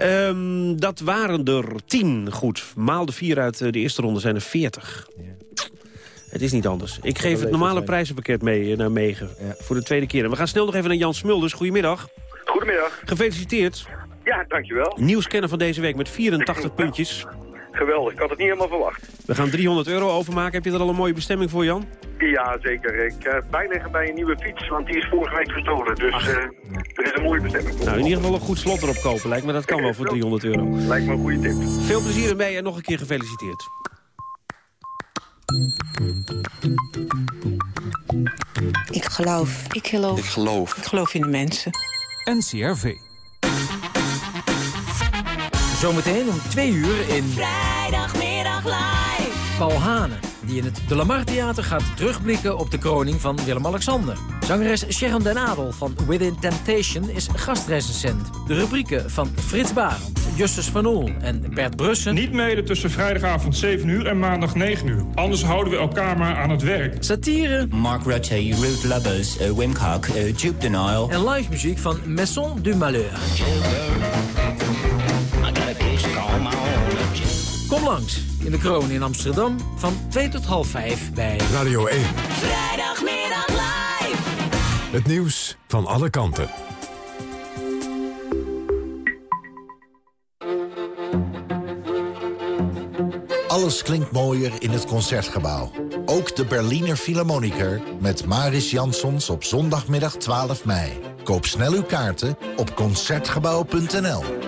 S2: Um, dat waren er tien. Goed, maal de vier uit de eerste ronde zijn er veertig. Ja. Het is niet anders. Ik geef het normale prijzenpakket mee naar Megen. Ja. Voor de tweede keer. En we gaan snel nog even naar Jan Smulders. Goedemiddag.
S37: Goedemiddag.
S2: Gefeliciteerd.
S37: Ja, dankjewel.
S2: Nieuwscanner van deze week met 84 puntjes.
S37: Geweldig, ik had het niet helemaal verwacht.
S2: We gaan 300 euro overmaken. Heb je er al een mooie bestemming voor, Jan?
S37: Ja, zeker. Ik uh, bijleggen bij een nieuwe fiets, want die is vorige week gestolen. Dus uh, er is een mooie bestemming voor.
S2: Nou, in ieder geval een goed slot erop kopen. Lijkt me dat kan wel voor 300 euro.
S37: Lijkt me een goede tip.
S2: Veel plezier ermee en nog een keer gefeliciteerd.
S17: Ik geloof. Ik geloof.
S38: Ik geloof.
S17: Ik geloof in de mensen.
S39: NCRV. Zometeen om twee uur in...
S40: Vrijdagmiddag live.
S39: Paul Hanen, die in het De Lamar Theater gaat terugblikken op de kroning van Willem-Alexander. Zangeres Sharon Den Adel van Within Temptation is gastrecensent. De rubrieken van Frits Barend, Justus van Oel en Bert Brussen...
S41: Niet mede tussen vrijdagavond 7 uur en maandag 9 uur. Anders houden we elkaar maar aan het werk.
S39: Satire.
S42: Mark Rutte, Rude Lubbers, uh, Wim Kok, uh, Duke Denial.
S39: En live muziek van Maison du Malheur. Kom langs in de Kroon in Amsterdam van 2 tot half 5 bij
S1: Radio 1.
S40: Vrijdagmiddag live.
S1: Het nieuws van alle kanten.
S18: Alles klinkt mooier in het Concertgebouw. Ook de Berliner Philharmoniker met Maris Jansons op zondagmiddag 12 mei. Koop snel uw kaarten op Concertgebouw.nl.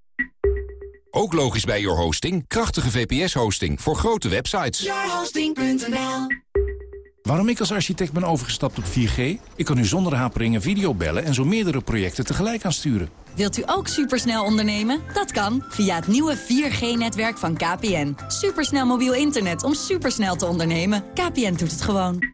S43: Ook logisch bij Your Hosting. Krachtige VPS-hosting voor grote websites.
S44: Yourhosting.nl
S45: Waarom ik als architect ben overgestapt op 4G? Ik kan nu zonder haperingen video bellen en zo meerdere projecten tegelijk aansturen.
S46: Wilt u ook supersnel ondernemen? Dat kan via het nieuwe 4G-netwerk van KPN. Supersnel mobiel internet om supersnel te ondernemen. KPN doet het gewoon.